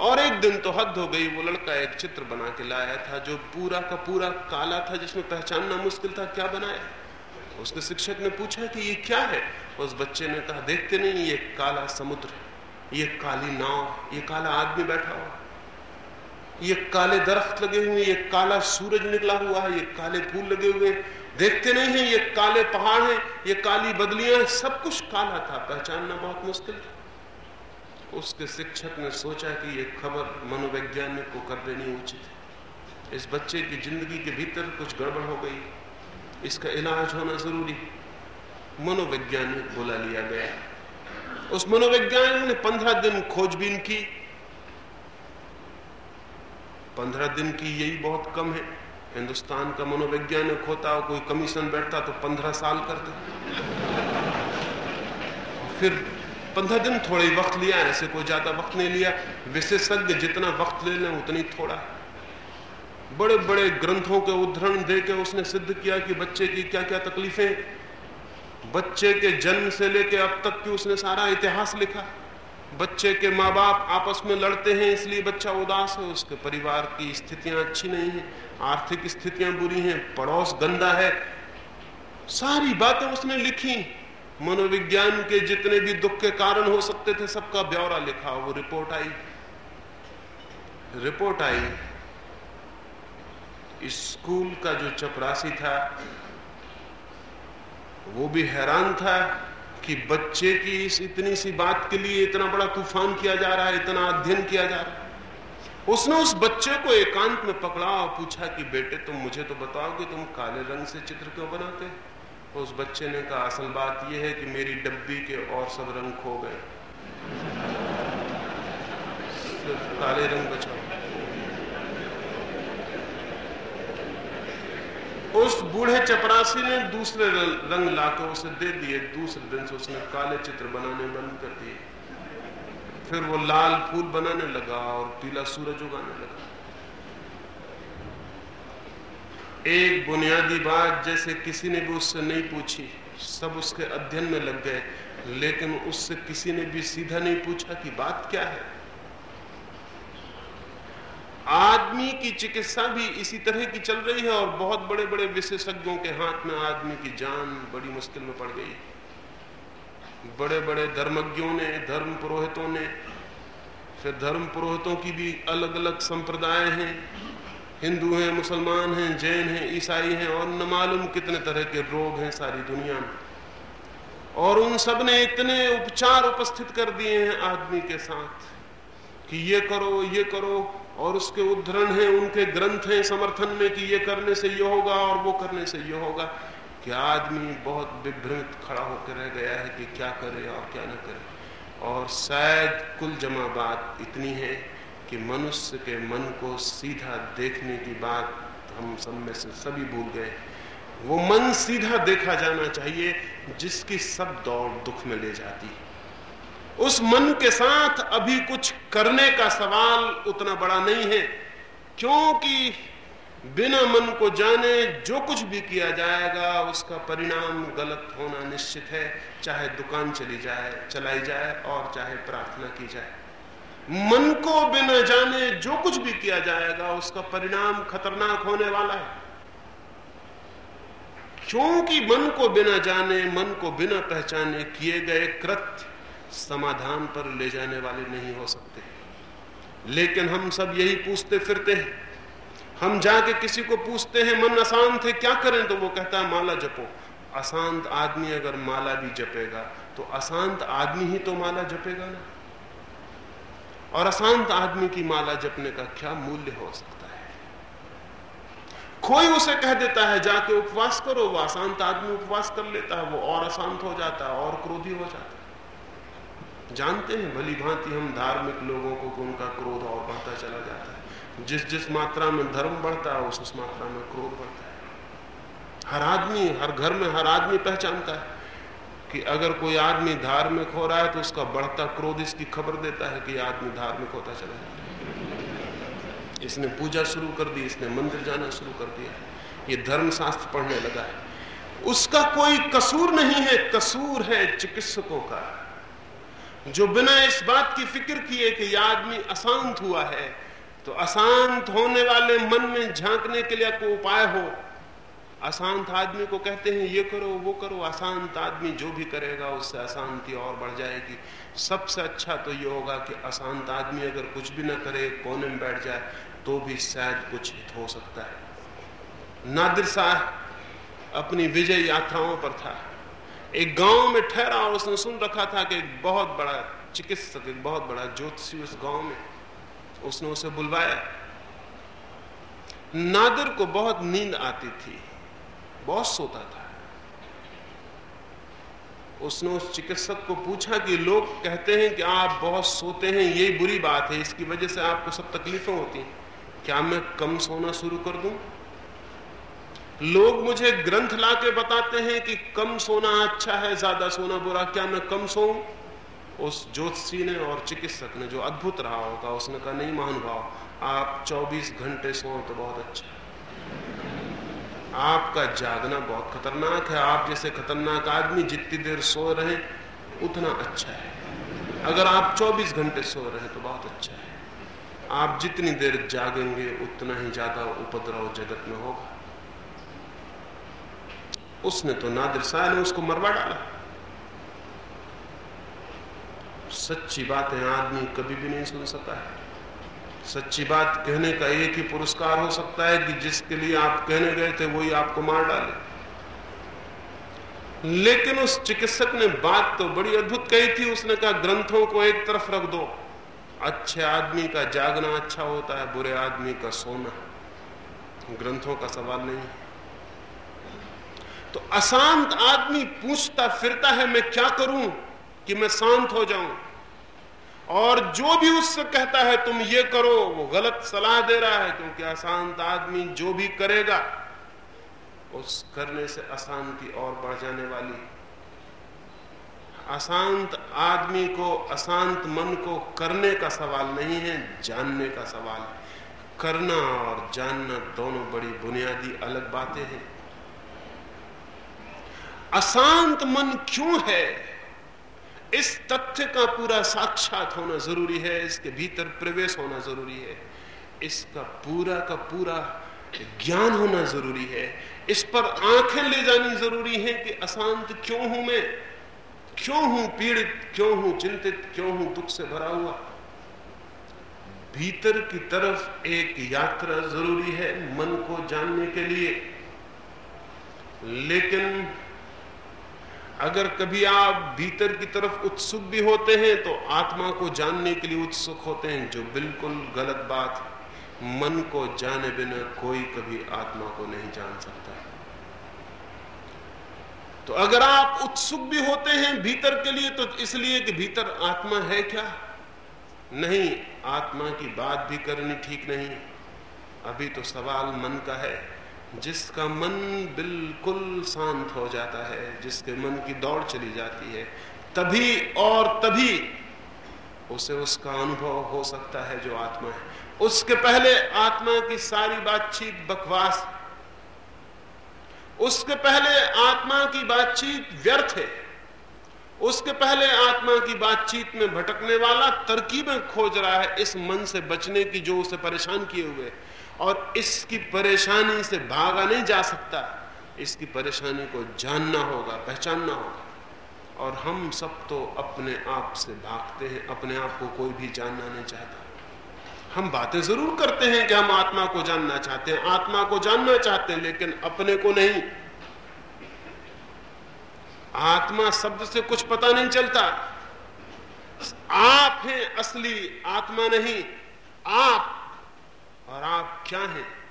और एक दिन तो हद हो गई, वो लड़का एक चित्र बना के लाया था, जो पूरा का पूरा काला था, जिसमें पहचानना मुश्किल था, क्या बनाया? उसके शिक्षक ने पूछा कि ये क्या है? उस बच्चे ने कहा, देखते नहीं, ये काला समुद्र ये काली नाव ये काला आदमी बैठा हुआ ये काले दरख्त लगे हुए ये काला सूरज निकला हुआ है, ये काले फूल लगे हुए देखते नहीं है, ये काले पहाड़ हैं, ये काली बदलियाँ हैं, सब कुछ काला था। पहचानना बहुत मुश्किल था। उसके शिक्षक ने सोचा कि ये खबर मनोवैज्ञानिक को कर देनी उचित है। इस बच्चे की ज़िंदगी के भीतर कुछ गड़बड़ हो गई। इसका इलाज होना ज़रूरी मनोवैज्ञानिक बुला लिया गया। उस मनोवैज्ञानिक ने पंद्रह दिन खोजबीन की। पंद्रह दिन की यही बहुत कम है। हिंदुस्तान का मनोवैज्ञानिक होता और कोई कमीशन बैठता तो पंद्रह साल करते। फिर पंद्रह दिन थोड़े वक्त लिया, ऐसे कोई ज़्यादा वक्त नहीं लिया। विशेषज्ञ जितना वक्त ले लें, उतनी थोड़ा। बड़े बड़े ग्रंथों के उदाहरण दे के उसने सिद्ध किया कि बच्चे की क्या क्या तकलीफें। बच्चे के जन्म से लेके अब तक की उसने सारा इतिहास लिखा। बच्चे के माँ बाप आपस में लड़ते हैं, इसलिए बच्चा उदास है, उसके परिवार की स्थितियाँ अच्छी नहीं है, आर्थिक स्थितियाँ बुरी हैं, पड़ोस गंदा है। सारी बातें उसने लिखी। मनोविज्ञान के जितने भी दुख के कारण हो सकते थे, सबका ब्यौरा लिखा, वो रिपोर्ट आई। रिपोर्ट आई। स्कूल का जो चपरासी था, वो भी हैरान था। कि बच्चे की इस इतनी सी बात के लिए इतना बड़ा तूफ़ान किया जा रहा है, इतना अध्ययन किया जा रहा है। उसने उस बच्चे को एकांत में पकड़ा और पूछा कि बेटे, तुम मुझे तो बताओ कि तुम काले रंग से चित्र क्यों बनाते? तो उस बच्चे ने कहा, असल बात यह है कि मेरी डब्बी के और सब रंग खो गए। काले रंग बचा उस बूढ़े चपरासी ने दूसरे रंग लाकर उसे दे दिए। दूसरे दिन से उसने काले चित्र बनाने बंद कर दिए। फिर वो लाल फूल बनाने लगा और पीला सूरज उगाने लगा। एक बुनियादी बात जैसे किसी ने भी उससे नहीं पूछी। सब उसके अध्ययन में लग गए। लेकिन उससे किसी ने भी सीधा नहीं पूछा कि बात क्या है? आदमी की चिकित्सा भी इसी तरह की चल रही है और बहुत बड़े बड़े विशेषज्ञों के हाथ में आदमी की जान बड़ी मुश्किल में पड़ गई। बड़े बड़े धर्मज्ञों ने, धर्म पुरोहितों ने, फिर धर्म पुरोहितों की भी अलग अलग संप्रदाय हैं। हिंदू हैं, मुसलमान हैं, जैन हैं, ईसाई हैं और न मालूम कितने तरह के रोग हैं सारी दुनिया में। और उन सबने इतने उपचार उपस्थित कर दिए हैं आदमी के साथ कि ये करो ये करो और उसके उद्धरण हैं, उनके ग्रंथ हैं, समर्थन में कि ये करने से ये होगा और वो करने से ये होगा। कि आदमी बहुत विभ्रमित खड़ा होकर रह गया है कि क्या करे और क्या न करे? और शायद कुल जमा बात इतनी है कि मनुष्य के मन को सीधा देखने की बात हम सब में से सभी भूल गए। वो मन सीधा देखा जाना चाहिए जिसकी सब दौड़ दुख में ले जाती है। उस मन के साथ अभी कुछ करने का सवाल उतना बड़ा नहीं है, क्योंकि बिना मन को जाने जो कुछ भी किया जाएगा, उसका परिणाम गलत होना निश्चित है, चाहे दुकान चली जाए, चलाई जाए, और चाहे प्रार्थना की जाए। मन को बिना जाने जो कुछ भी किया जाएगा, उसका परिणाम खतरनाक होने वाला है। क्योंकि मन को बिना जाने, मन को बिना पहचाने किए गए कृत्य समाधान पर ले जाने वाले नहीं हो सकते। लेकिन हम सब यही पूछते फिरते हैं। हम जाके किसी को पूछते हैं, मन अशांत है, क्या करें? तो वो कहता है, माला जपो। अशांत आदमी अगर माला भी जपेगा तो अशांत आदमी ही तो माला जपेगा ना। और अशांत आदमी की माला जपने का क्या मूल्य हो सकता है? कोई उसे कह देता है, जाके उपवास करो, वो अशांत आदमी उपवास कर लेता है, वो और अशांत हो जाता है, और क्रोधी हो जाता है। जानते हैं, भली भांति हम धार्मिक लोगों को उनका क्रोध और बढ़ता चला जाता है। जिस जिस मात्रा में धर्म बढ़ता है, उस उस मात्रा में क्रोध बढ़ता है। हर आदमी, हर घर में हर आदमी पहचानता है कि अगर कोई आदमी धार्मिक हो रहा है तो उसका बढ़ता क्रोध इसकी खबर देता है कि आदमी धार्मिक होता चला जाता है। इसने पूजा शुरू कर दी, इसने मंदिर जाना शुरू कर दिया। ये धर्म शास्त्र पढ़ने लगा है। उसका कोई कसूर नहीं है। कसूर है चिकित्सकों का। जो बिना इस बात की फ़िक्र किए कि यह आदमी अशांत हुआ है तो अशांत होने वाले मन में झांकने के लिए कोई उपाय हो। अशांत आदमी को कहते हैं, ये करो, वो करो। अशांत आदमी जो भी करेगा, उससे अशांति और बढ़ जाएगी। सबसे अच्छा तो ये होगा कि अशांत आदमी अगर कुछ भी ना करे, कोने में बैठ जाए तो भी शायद कुछ हो सकता है। नादिर शाह अपनी विजय यात्राओं पर था। एक गाँव में ठहरा उसने सुन रखा था कि एक बहुत बड़ा चिकित्सक, एक बहुत बड़ा ज्योतिषी उस गाँव में, उसने उसे बुलवाया। नादिर को बहुत नींद आती थी, बहुत सोता था। उसने उस चिकित्सक को पूछा कि लोग कहते हैं कि आप बहुत सोते हैं, यही बुरी बात है, इसकी वजह से आपको सब तकलीफें होती हैं। क्या मैं कम सोना शुरू कर दूँ? लोग मुझे ग्रंथ ला के बताते हैं कि कम सोना अच्छा है, ज़्यादा सोना बुरा। क्या मैं कम सो उस ज्योतिषी ने और चिकित्सक ने जो अद्भुत रहा होगा, उसने कहा, नहीं महानुभाव, आप 24 घंटे सो तो बहुत अच्छा आपका जागना बहुत खतरनाक है। आप जैसे खतरनाक आदमी जितनी देर सो रहे, उतना अच्छा है। अगर आप 24 घंटे सो रहे तो बहुत अच्छा है। आप जितनी देर जागेंगे, उतना ही ज़्यादा उपद्रव जगत में होगा। उसने तो नादिर शाह ने उसको मरवा डाला। सच्ची बातें आदमी कभी भी नहीं सुन सकता है। सच्ची बात कहने का एक ही पुरस्कार हो सकता है कि जिसके लिए आप कहने गए थे, वही आपको मार डाले। लेकिन उस चिकित्सक ने बात तो बड़ी अद्भुत कही थी। उसने कहा, ग्रंथों को एक तरफ़ रख दो। अच्छे आदमी का जागना अच्छा होता है, बुरे आदमी का सोना। ग्रंथों का सवाल नहीं तो अशांत आदमी पूछता, फिरता है, मैं क्या करूँ कि मैं शांत हो जाऊँ? और जो भी उससे कहता है, तुम ये करो, वो गलत सलाह दे रहा है, क्योंकि अशांत आदमी जो भी करेगा, उस करने से अशांति और बढ़ जाने वाली। अशांत आदमी को, अशांत मन को करने का सवाल नहीं है, जानने का सवाल करना और जानना दोनों बड़ी बुनियादी अलग बातें हैं। अशांत मन क्यों है? इस तथ्य का पूरा साक्षात होना ज़रूरी है, इसके भीतर प्रवेश होना ज़रूरी है। इसका पूरा का पूरा ज्ञान होना ज़रूरी है। इस पर आँखें ले जानी ज़रूरी है कि अशांत क्यों हूँ मैं? क्यों हूँ पीड़ित? क्यों हूँ चिंतित? क्यों हूँ दुख से भरा हुआ? भीतर की तरफ़ एक यात्रा ज़रूरी है मन को जानने के लिए। लेकिन अगर कभी आप भीतर की तरफ़ उत्सुक भी होते हैं तो आत्मा को जानने के लिए उत्सुक होते हैं, जो बिल्कुल गलत बात मन को जाने बिना कोई कभी आत्मा को नहीं जान सकता तो अगर आप उत्सुक भी होते हैं भीतर के लिए तो इसलिए कि भीतर आत्मा है क्या? नहीं, आत्मा की बात भी करनी ठीक नहीं। अभी तो सवाल मन का है। जिसका मन बिल्कुल शांत हो जाता है, जिसके मन की दौड़ चली जाती है, तभी और तभी उसे उसका अनुभव हो सकता है जो आत्मा है। उसके पहले आत्मा की सारी बातचीत बकवास। उसके पहले आत्मा की बातचीत व्यर्थ है। उसके पहले आत्मा की बातचीत में भटकने वाला तरकीबें खोज रहा है। इस मन से बचने की जो उसे परेशान किए हुए और इसकी परेशानी से भागा नहीं जा सकता। इसकी परेशानी को जानना होगा, पहचानना होगा। और हम सब तो अपने आप से भागते हैं, अपने आप को कोई भी जानना नहीं चाहता। हम बातें ज़रूर करते हैं कि हम आत्मा को जानना चाहते हैं, आत्मा को जानना चाहते हैं, लेकिन अपने को नहीं। आत्मा शब्द से कुछ पता नहीं चलता। आप हैं असली आत्मा नहीं, आप और आप क्या हैं?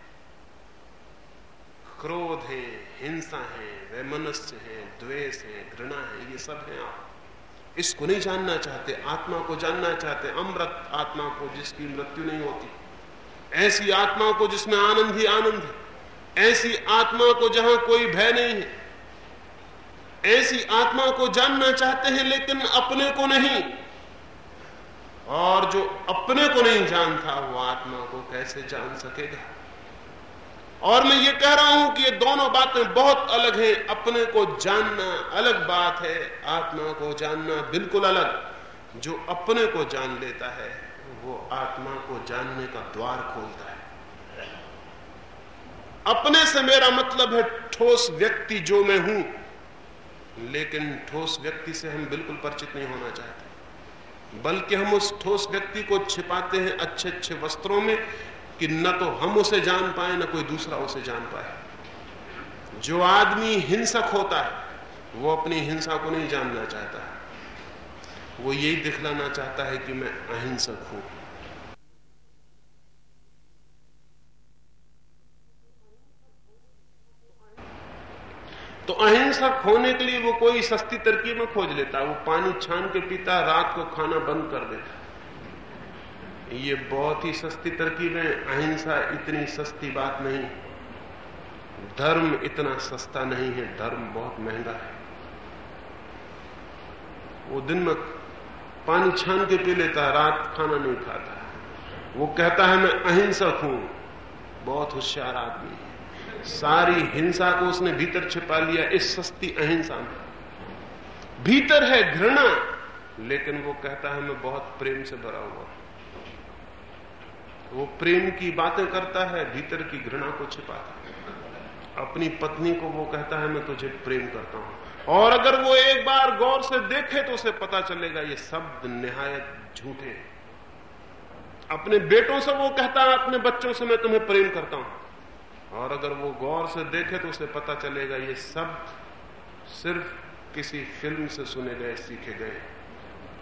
क्रोध है, हिंसा है, वैमनस्य है, द्वेष है, घृणा है, ये सब है आप। इसको नहीं जानना चाहते, आत्मा को जानना चाहते, अमृत आत्मा को जिसकी मृत्यु नहीं होती। ऐसी आत्मा को जिसमें आनंद ही आनंद है। ऐसी आत्मा को जहाँ कोई भय नहीं है। ऐसी आत्मा को जानना चाहते हैं, लेकिन अपने को नहीं। और जो अपने को नहीं जानता, वो आत्मा को कैसे जान सकेगा? और मैं ये कह रहा हूँ कि ये दोनों बातें बहुत अलग हैं। अपने को जानना अलग बात है, आत्मा को जानना बिल्कुल अलग। जो अपने को जान लेता है, वो आत्मा को जानने का द्वार खोलता है। अपने से मेरा मतलब है ठोस व्यक्ति जो मैं हूँ। लेकिन ठोस व्यक्ति से हम बिल्कुल परिचित नहीं होना चाहते। बल्कि हम उस ठोस व्यक्ति को छिपाते हैं अच्छे अच्छे वस्त्रों में कि न तो हम उसे जान पाए, ना कोई दूसरा उसे जान पाए। जो आदमी हिंसक होता है, वो अपनी हिंसा को नहीं जानना चाहता। वो यही दिखलाना चाहता है कि मैं अहिंसक हूँ। तो अहिंसक होने के लिए वो कोई सस्ती तरकीब में खोज लेता, वो पानी छान के पीता, रात को खाना बंद कर देता। ये बहुत ही सस्ती तरकीब है, अहिंसा इतनी सस्ती बात नहीं। धर्म इतना सस्ता नहीं है, धर्म बहुत महँगा है। वो दिन में पानी छान के पी लेता है रात खाना नहीं खाता। वो कहता है, मैं अहिंसक हूँ। बहुत होशियार आदमी है। सारी हिंसा को उसने भीतर छिपा लिया, इस सस्ती अहिंसा में। भीतर है घृणा, लेकिन वो कहता है, मैं बहुत प्रेम से भरा हुआ वो प्रेम की बातें करता है, भीतर की घृणा को छिपाता है। अपनी पत्नी को वो कहता है, मैं तुझे प्रेम करता हूँ। और अगर वो एक बार गौर से देखे तो उसे पता चलेगा, ये शब्द निहायत झूठे अपने बेटों से वो कहता है, अपने बच्चों से मैं तुम्हें प्रेम करता हूँ। और अगर वो गौर से देखे तो उसे पता चलेगा ये शब्द सिर्फ़ किसी फ़िल्म से सुने गए, सीखे गए।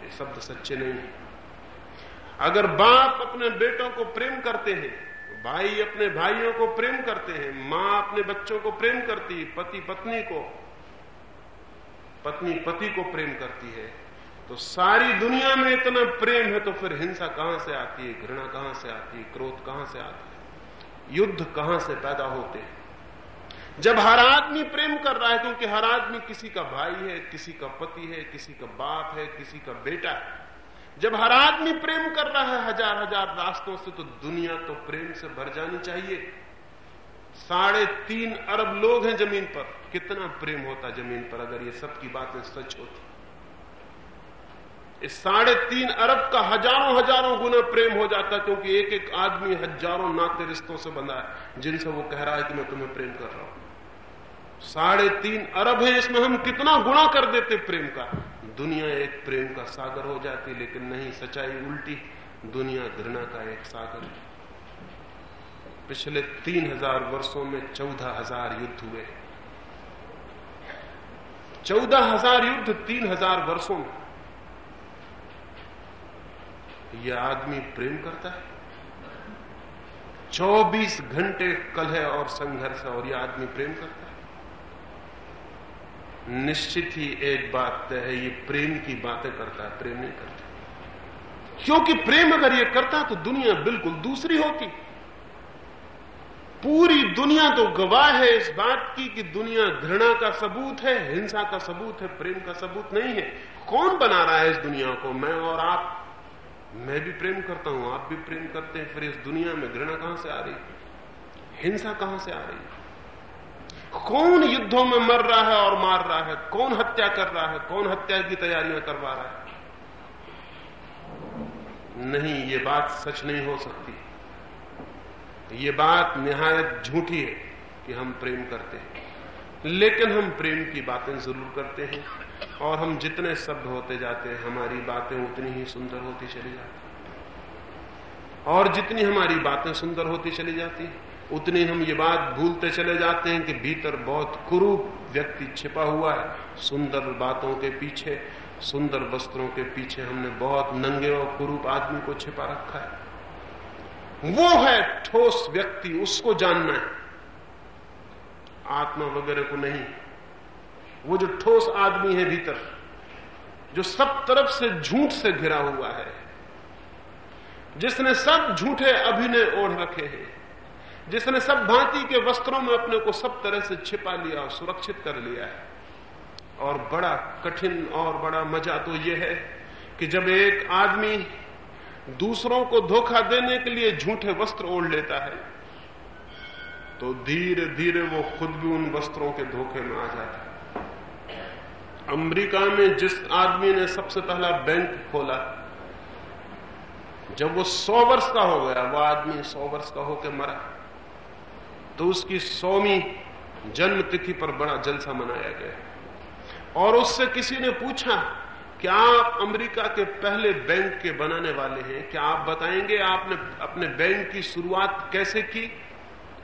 ये शब्द सच्चे नहीं है। अगर बाप अपने बेटों को प्रेम करते हैं, भाई अपने भाइयों को प्रेम करते हैं, माँ अपने बच्चों को प्रेम करती है, पति पत्नी को, पत्नी पति को प्रेम करती है तो सारी दुनिया में इतना प्रेम है तो फिर हिंसा कहाँ से आती है, घृणा कहाँ से आती है, क्रोध कहाँ से आता है? युद्ध कहाँ से पैदा होते हैं? जब हर आदमी प्रेम कर रहा है क्योंकि हर आदमी किसी का भाई है, किसी का पति है, किसी का बाप है, किसी का बेटा है। जब हर आदमी प्रेम कर रहा है हज़ार हज़ार रास्तों से तो दुनिया तो प्रेम से भर जानी चाहिए। साढ़े तीन अरब लोग हैं ज़मीन पर। कितना प्रेम होता ज़मीन पर अगर ये सब की बातें सच होती? साढ़े तीन अरब का हज़ारों हज़ारों गुना प्रेम हो जाता है, क्योंकि एक एक आदमी हज़ारों नाते रिश्तों से बंधा है, जिनसे वो कह रहा है कि मैं तुम्हें प्रेम कर रहा हूँ। साढ़े तीन अरब है, इसमें हम कितना गुणा कर देते प्रेम का। दुनिया एक प्रेम का सागर हो जाती लेकिन नहीं, सच्चाई उल्टी दुनिया घृणा का एक सागर पिछले तीन हज़ार वर्षों में चौदह हज़ार युद्ध हुए। चौदह हज़ार युद्ध तीन हज़ार वर्षों में। यह आदमी प्रेम करता है? चौबीस घंटे कलह और संघर्ष और यह आदमी प्रेम करता है? निश्चित ही एक बात तय है, ये प्रेम की बातें करता है, प्रेम नहीं करता। क्योंकि प्रेम अगर ये करता तो दुनिया बिल्कुल दूसरी होती। पूरी दुनिया तो गवाह है इस बात की कि दुनिया घृणा का सबूत है, हिंसा का सबूत है, प्रेम का सबूत नहीं है। कौन बना रहा है इस दुनिया को? मैं और आप। मैं भी प्रेम करता हूँ, आप भी प्रेम करते हैं, फिर इस दुनिया में घृणा कहाँ से आ रही? हिंसा कहाँ से आ रही? कौन युद्धों में मर रहा है और मार रहा है? कौन हत्या कर रहा है? कौन हत्या की तैयारियाँ करवा रहा है? नहीं, ये बात सच नहीं हो सकती। ये बात निहायत झूठी है कि हम प्रेम करते हैं। लेकिन हम प्रेम की बातें ज़रूर करते हैं। और हम जितने शब्द होते जाते हैं, हमारी बातें उतनी ही सुंदर होती चली जाती और जितनी हमारी बातें सुंदर होती चली जाती उतनी हम ये बात भूलते चले जाते हैं कि भीतर बहुत कुरूप व्यक्ति छिपा हुआ है। सुंदर बातों के पीछे, सुंदर वस्त्रों के पीछे हमने बहुत नंगे और कुरूप आदमी को छिपा रखा है। वो है ठोस व्यक्ति, उसको जानना है। आत्मा वगैरह को नहीं वो जो ठोस आदमी है भीतर, जो सब तरफ़ से झूठ से घिरा हुआ है, जिसने सब झूठे अभिनय ओढ़ रखे हैं, जिसने सब भांति के वस्त्रों में अपने को सब तरह से छिपा लिया और सुरक्षित कर लिया है। और बड़ा कठिन और बड़ा मज़ा तो यह है कि जब एक आदमी दूसरों को धोखा देने के लिए झूठे वस्त्र ओढ़ लेता है तो धीरे धीरे वो खुद भी उन वस्त्रों के धोखे में आ जाता है। अमेरिका में जिस आदमी ने सबसे पहला बैंक खोला, जब वो सौ वर्ष का हो गया, वो आदमी सौ वर्ष का होकर मरा। तो उसकी सौवीं जन्म तिथि पर बड़ा जलसा मनाया गया। और उससे किसी ने पूछा क्या आप अमेरिका के पहले बैंक के बनाने वाले हैं, क्या आप बताएँगे आपने अपने बैंक की शुरुआत कैसे की?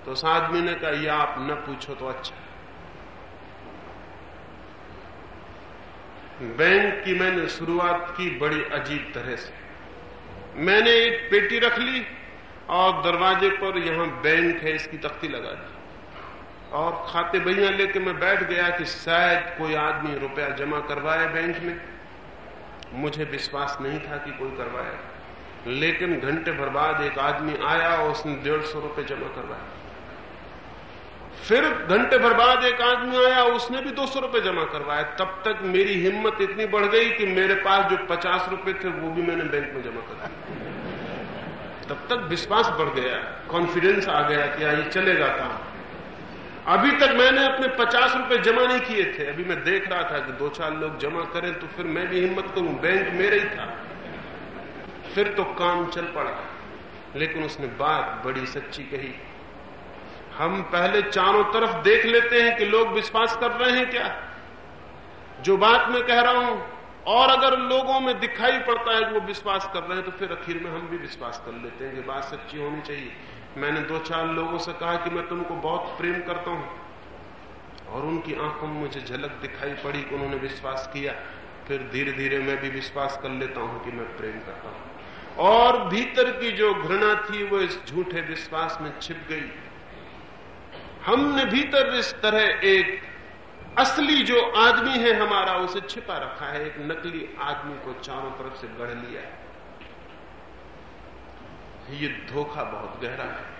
तो उस आदमी ने कहा यह आप न पूछो तो अच्छा बैंक की मैंने शुरुआत की बड़ी अजीब तरह से। मैंने एक पेटी रख ली और दरवाजे पर यहाँ बैंक है, इसकी तख्ती लगा दी। और खाते बहिया लेके मैं बैठ गया कि शायद कोई आदमी रुपया जमा करवाए बैंक में। मुझे विश्वास नहीं था कि कोई करवाया लेकिन घंटे भर बाद एक आदमी आया और उसने डेढ़ सौ रुपये जमा करवाया फिर घंटे भर बाद एक आदमी आया, उसने भी दो सौ रुपये जमा करवाया तब तक मेरी हिम्मत इतनी बढ़ गई कि मेरे पास जो पचास रुपए थे, वो भी मैंने बैंक में जमा कर दिए। तब तक विश्वास बढ़ गया कॉन्फिडेंस आ गया कि ये चलेगा काम। अभी तक मैंने अपने पचास रुपए जमा नहीं किए थे। अभी मैं देख रहा था कि दो चार लोग जमा करें तो फिर मैं भी हिम्मत करूँ, बैंक मेरे ही था। फिर तो काम चल पड़ा, लेकिन उसने बात बड़ी सच्ची कही। हम पहले चारों तरफ़ देख लेते हैं कि लोग विश्वास कर रहे हैं क्या? जो बात मैं कह रहा हूँ, और अगर लोगों में दिखाई पड़ता है कि वो विश्वास कर रहे हैं तो फिर आखिर में हम भी विश्वास कर लेते हैं कि बात सच्ची होनी चाहिए। मैंने दो चार लोगों से कहा कि मैं तुमको बहुत प्रेम करता हूँ, और उनकी आँखों में मुझे झलक दिखाई पड़ी कि उन्होंने विश्वास किया। फिर धीरे धीरे मैं भी विश्वास कर लेता हूँ कि मैं प्रेम करता हूँ। और भीतर की जो घृणा थी, वो इस झूठे विश्वास में छिप गई। हमने भीतर इस तरह एक असली जो आदमी है हमारा, उसे छिपा रखा है, एक नकली आदमी को चारों तरफ़ से गढ़ लिया है। ये धोखा बहुत गहरा है।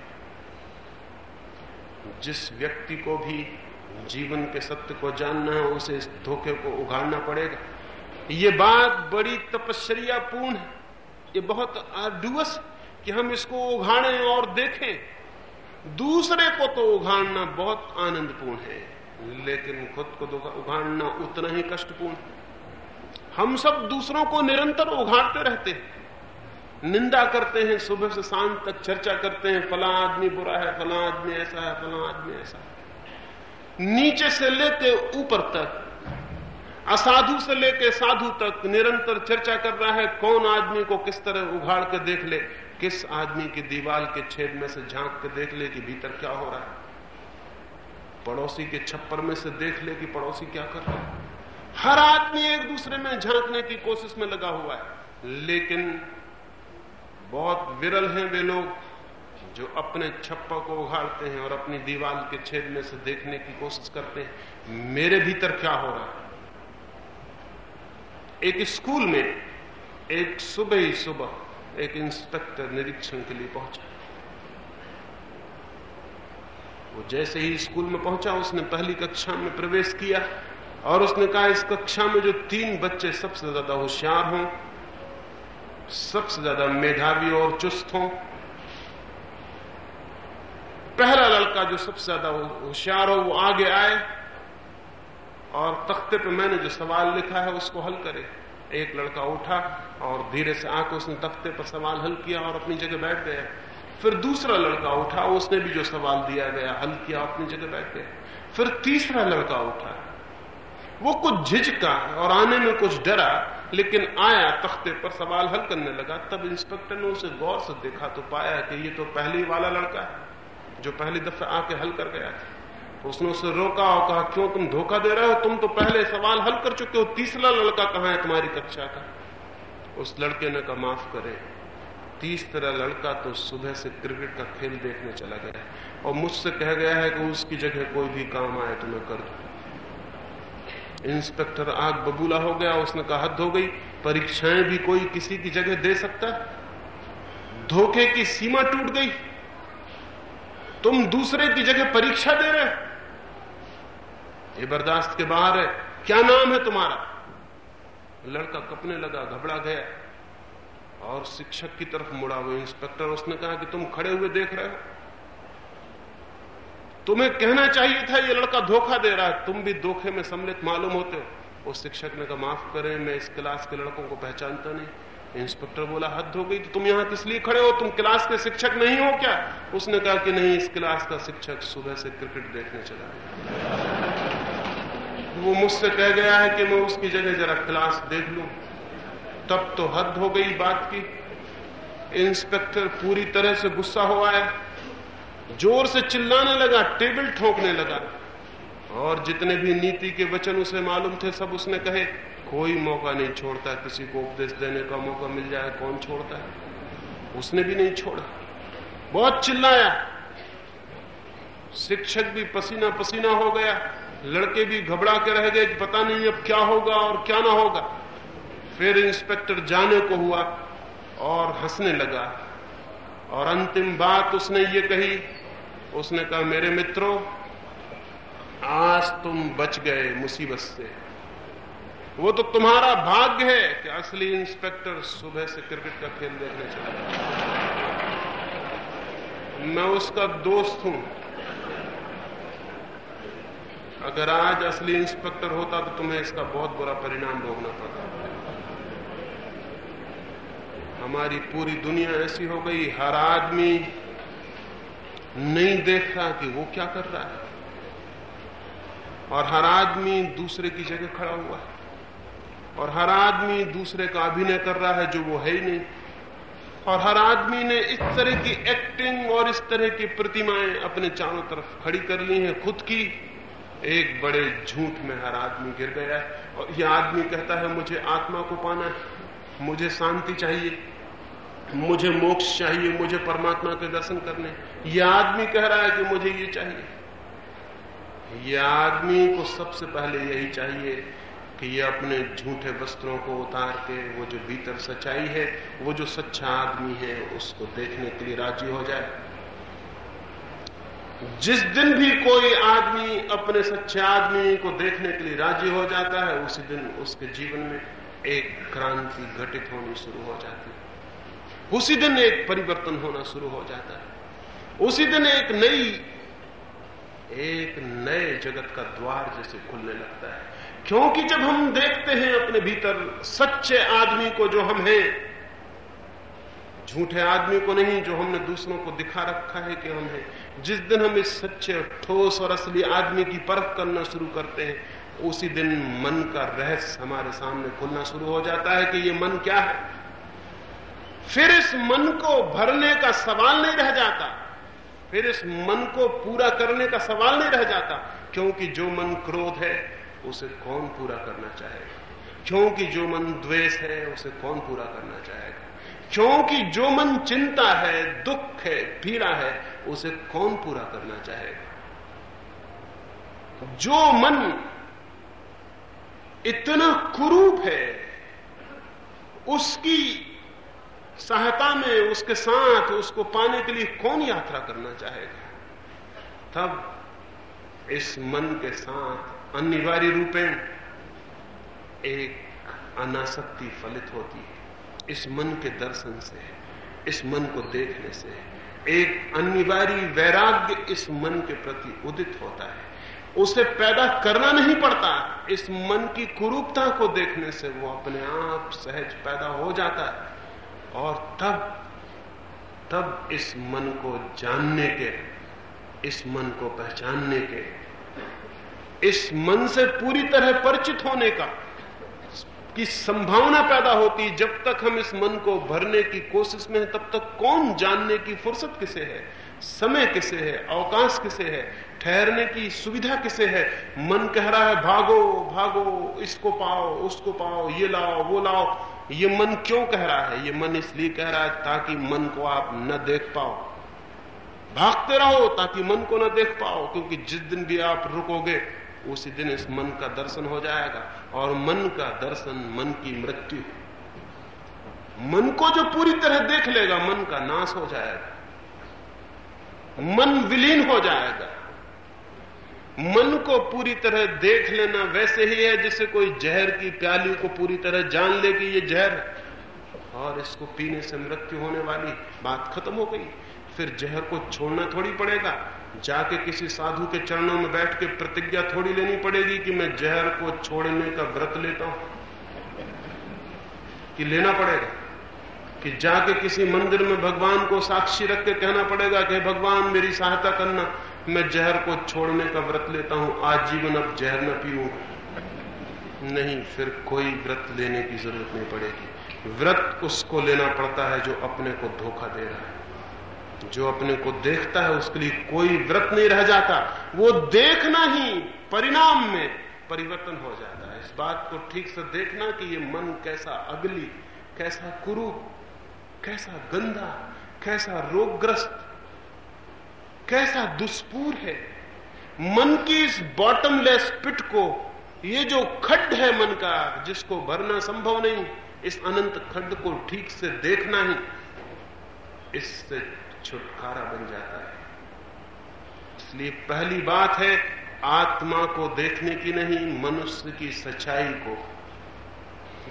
जिस व्यक्ति को भी जीवन के सत्य को जानना है, उसे इस धोखे को उगाड़ना पड़ेगा। ये बात बड़ी तपस्या पूर्ण है। ये बहुत आर्डुअस कि हम इसको उघाड़ें और देखें। दूसरे को तो उघाड़ना बहुत आनंदपूर्ण है, लेकिन खुद को उघाड़ना उतना ही कष्टपूर्ण है। हम सब दूसरों को निरंतर उघाड़ते रहते हैं। निंदा करते हैं, सुबह से शाम तक चर्चा करते हैं, फला आदमी बुरा है, फला आदमी ऐसा है, फला आदमी ऐसा है। नीचे से लेके ऊपर तक, असाधु से लेके साधु तक निरंतर चर्चा कर रहा है, कौन आदमी को किस तरह उघाड़ के देख ले। किस आदमी की दीवार के छेद में से झाँक के देख ले कि भीतर क्या हो रहा है? पड़ोसी के छप्पर में से देख ले कि पड़ोसी क्या कर रहा है? हर आदमी एक दूसरे में झांकने की कोशिश में लगा हुआ है। लेकिन बहुत विरल हैं वे लोग जो अपने छप्पर को उघाड़ते हैं और अपनी दीवार के छेद में से देखने की कोशिश करते हैं, मेरे भीतर क्या हो रहा है? एक स्कूल में एक सुबह ही सुबह एक इंस्पेक्टर निरीक्षण के लिए पहुँचा। वो जैसे ही स्कूल में पहुँचा, उसने पहली कक्षा में प्रवेश किया और उसने कहा, इस कक्षा में जो तीन बच्चे सबसे ज़्यादा होशियार हों, सबसे ज़्यादा मेधावी और चुस्त हों, पहला लड़का जो सबसे ज़्यादा होशियार हो, वो आगे आए और तख्ते पे मैंने जो सवाल लिखा है, उसको हल करे। एक लड़का उठा और धीरे से आके उसने तख्ते पर सवाल हल किया और अपनी जगह बैठ गया। फिर दूसरा लड़का उठा, उसने भी जो सवाल दिया गया, हल किया, अपनी जगह बैठ गया। फिर तीसरा लड़का उठा। वो कुछ झिझका और आने में कुछ डरा, लेकिन आया, तख्ते पर सवाल हल करने लगा। तब इंस्पेक्टर ने उसे गौर से देखा तो पाया कि ये तो पहली वाला लड़का है, जो पहली दफे आके हल कर गया था। तो उसने उसे रोका और कहा, क्यों तुम धोखा दे रहे हो? तुम तो पहले सवाल हल कर चुके हो। तीसरा लड़का कहाँ है? तुम्हारी कक्षा का। उस लड़के ने कहा, माफ़ करे। तीसरा लड़का तो सुबह से क्रिकेट का खेल देखने चला गया और मुझसे कह गया है कि उसकी जगह कोई भी काम आए तो मैं कर दू इंस्पेक्टर आग बबूला हो गया, उसने कहा, हद हो गई। परीक्षाएँ भी कोई किसी की जगह दे सकता धोखे की सीमा टूट गई। तुम दूसरे की जगह परीक्षा दे रहे ये बर्दाश्त के बाहर है। क्या नाम है तुम्हारा? लड़का कपने लगा, घबरा गया। और शिक्षक की तरफ़ मुड़ा वो इंस्पेक्टर। उसने कहा कि तुम खड़े हुए देख रहे हो? तुम्हें कहना चाहिए था, ये लड़का धोखा दे रहा है। तुम भी धोखे में सम्मिलित मालूम होते। हो उस शिक्षक ने कहा, माफ़ करें, मैं इस क्लास के लड़कों को पहचानता नहीं। इंस्पेक्टर बोला, हद हो गई तो तुम यहाँ किस लिए खड़े हो? तुम क्लास के शिक्षक नहीं हो क्या? उसने कहा कि नहीं, इस क्लास का शिक्षक सुबह से क्रिकेट देखने चला वो मुझसे कह गया है कि मैं उसकी जगह जरा क्लास देख लूँ। तब तो हद हो गई बात की। इंस्पेक्टर पूरी तरह से गुस्सा है। ज़ोर से चिल्लाने लगा, टेबल ठोकने लगा। और जितने भी नीति के वचन उसे मालूम थे, सब उसने कहे, कोई मौका नहीं छोड़ता किसी को उपदेश देने का मौका मिल जाए, कौन छोड़ता है? उसने भी नहीं छोड़ा। बहुत चिल्लाया। शिक्षक भी पसीना पसीना हो गया। लड़के भी घबरा के रह गए कि पता नहीं अब क्या होगा और क्या ना होगा। फिर इंस्पेक्टर जाने को हुआ और हंसने लगा। और अंतिम बात उसने ये कही, उसने कहा, मेरे मित्रों, आज तुम बच गए मुसीबत से। वो तो तुम्हारा भाग्य है कि असली इंस्पेक्टर सुबह से क्रिकेट का खेल देखने चला मैं उसका दोस्त हूँ। अगर आज असली इंस्पेक्टर होता तो तुम्हें इसका बहुत बुरा परिणाम भोगना पड़ता। हमारी पूरी दुनिया ऐसी हो गई, हर आदमी नहीं देख रहा कि वो क्या कर रहा है। और हर आदमी दूसरे की जगह खड़ा हुआ है। और हर आदमी दूसरे का अभिनय कर रहा है जो वो है ही नहीं। और हर आदमी ने इस तरह की एक्टिंग और इस तरह की प्रतिमाएँ अपने चारों तरफ़ खड़ी कर ली हैं, खुद की। एक बड़े झूठ में हर आदमी गिर गया है और यह आदमी कहता है, मुझे आत्मा को पाना है, मुझे शांति चाहिए, मुझे मोक्ष चाहिए, मुझे परमात्मा के दर्शन करने यह आदमी कह रहा है कि मुझे ये चाहिए। यह आदमी को सबसे पहले यही चाहिए कि ये अपने झूठे वस्त्रों को उतार के, वो जो भीतर सच्चाई है, वो जो सच्चा आदमी है, उसको देखने के लिए राज़ी हो जाए। जिस दिन भी कोई आदमी अपने सच्चे आदमी को देखने के लिए राज़ी हो जाता है, उसी दिन उसके जीवन में एक क्रांति घटित होनी शुरू हो जाती है। उसी दिन एक परिवर्तन होना शुरू हो जाता है। उसी दिन एक नई, एक नए जगत का द्वार जैसे खुलने लगता है। क्योंकि जब हम देखते हैं अपने भीतर सच्चे आदमी को जो हम हैं, झूठे आदमी को नहीं, जो हमने दूसरों को दिखा रखा है कि हम हैं जिस दिन हम इस सच्चे, ठोस और असली आदमी की परख करना शुरू करते हैं, उसी दिन मन का रहस्य हमारे सामने खुलना शुरू हो जाता है कि ये मन क्या है। फिर इस मन को भरने का सवाल नहीं रह जाता। फिर इस मन को पूरा करने का सवाल नहीं रह जाता, क्योंकि जो मन क्रोध है, उसे कौन पूरा करना चाहेगा? क्योंकि जो मन द्वेष है, उसे कौन पूरा करना चाहेगा? क्योंकि जो मन चिंता है, दुख है, पीड़ा है उसे कौन पूरा करना चाहेगा? जो मन इतना कुरूप है, उसकी सहायता में, उसके साथ, उसको पाने के लिए कौन यात्रा करना चाहेगा? तब इस मन के साथ अनिवार्य रूपेण एक अनासक्ति फलित होती है। इस मन के दर्शन से, इस मन को देखने से एक अनिवार्य वैराग्य इस मन के प्रति उदित होता है। उसे पैदा करना नहीं पड़ता। इस मन की कुरूपता को देखने से वो अपने आप सहज पैदा हो जाता है। और तब तब इस मन को जानने के, इस मन को पहचानने के, इस मन से पूरी तरह परिचित होने का की संभावना पैदा होती जब तक हम इस मन को भरने की कोशिश में हैं, तब तक कौन जानने की फुर्सत किसे है, समय किसे है, अवकाश किसे है, ठहरने की सुविधा किसे है? मन कह रहा है, भागो भागो, इसको पाओ, उसको पाओ, ये लाओ, वो लाओ। ये मन क्यों कह रहा है? ये मन इसलिए कह रहा है ताकि मन को आप न देख पाओ। भागते रहो ताकि मन को न देख पाओ, क्योंकि जिस दिन भी आप रुकोगे, उसी दिन इस मन का दर्शन हो जाएगा। और मन का दर्शन, मन की मृत्यु। मन को जो पूरी तरह देख लेगा, मन का नाश हो जाएगा। मन विलीन हो जाएगा। मन को पूरी तरह देख लेना वैसे ही है जैसे कोई जहर की प्याली को पूरी तरह जान ले कि ये जहर और इसको पीने से मृत्यु होने वाली बात खत्म हो गई। फिर जहर को छोड़ना थोड़ी पड़ेगा। जाके किसी साधु के चरणों में बैठ के प्रतिज्ञा थोड़ी लेनी पड़ेगी कि मैं जहर को छोड़ने का व्रत लेता हूँ। कि लेना पड़ेगा। कि जाके किसी मंदिर में भगवान को साक्षी रख के कहना पड़ेगा कि भगवान, मेरी सहायता करना। मैं जहर को छोड़ने का व्रत लेता हूँ। आज जीवन अब जहर न पीऊँगा नहीं, फिर कोई व्रत लेने की ज़रूरत नहीं पड़ेगी। व्रत उसको लेना पड़ता है जो अपने को धोखा दे रहा है। जो अपने को देखता है उसके लिए कोई व्रत नहीं रह जाता। वो देखना ही परिणाम में परिवर्तन हो जाता है। इस बात को ठीक से देखना कि ये मन कैसा अगली, कैसा कुरूप, कैसा गंदा, कैसा रोगग्रस्त, कैसा दुष्पूर है। मन की इस बॉटमलेस पिट को, ये जो खड्ड है मन का, जिसको भरना संभव नहीं, इस अनंत खड्ड को ठीक से देखना ही, इससे छुटकारा बन जाता है। इसलिए पहली बात है, आत्मा को देखने की नहीं, मनुष्य की सच्चाई को।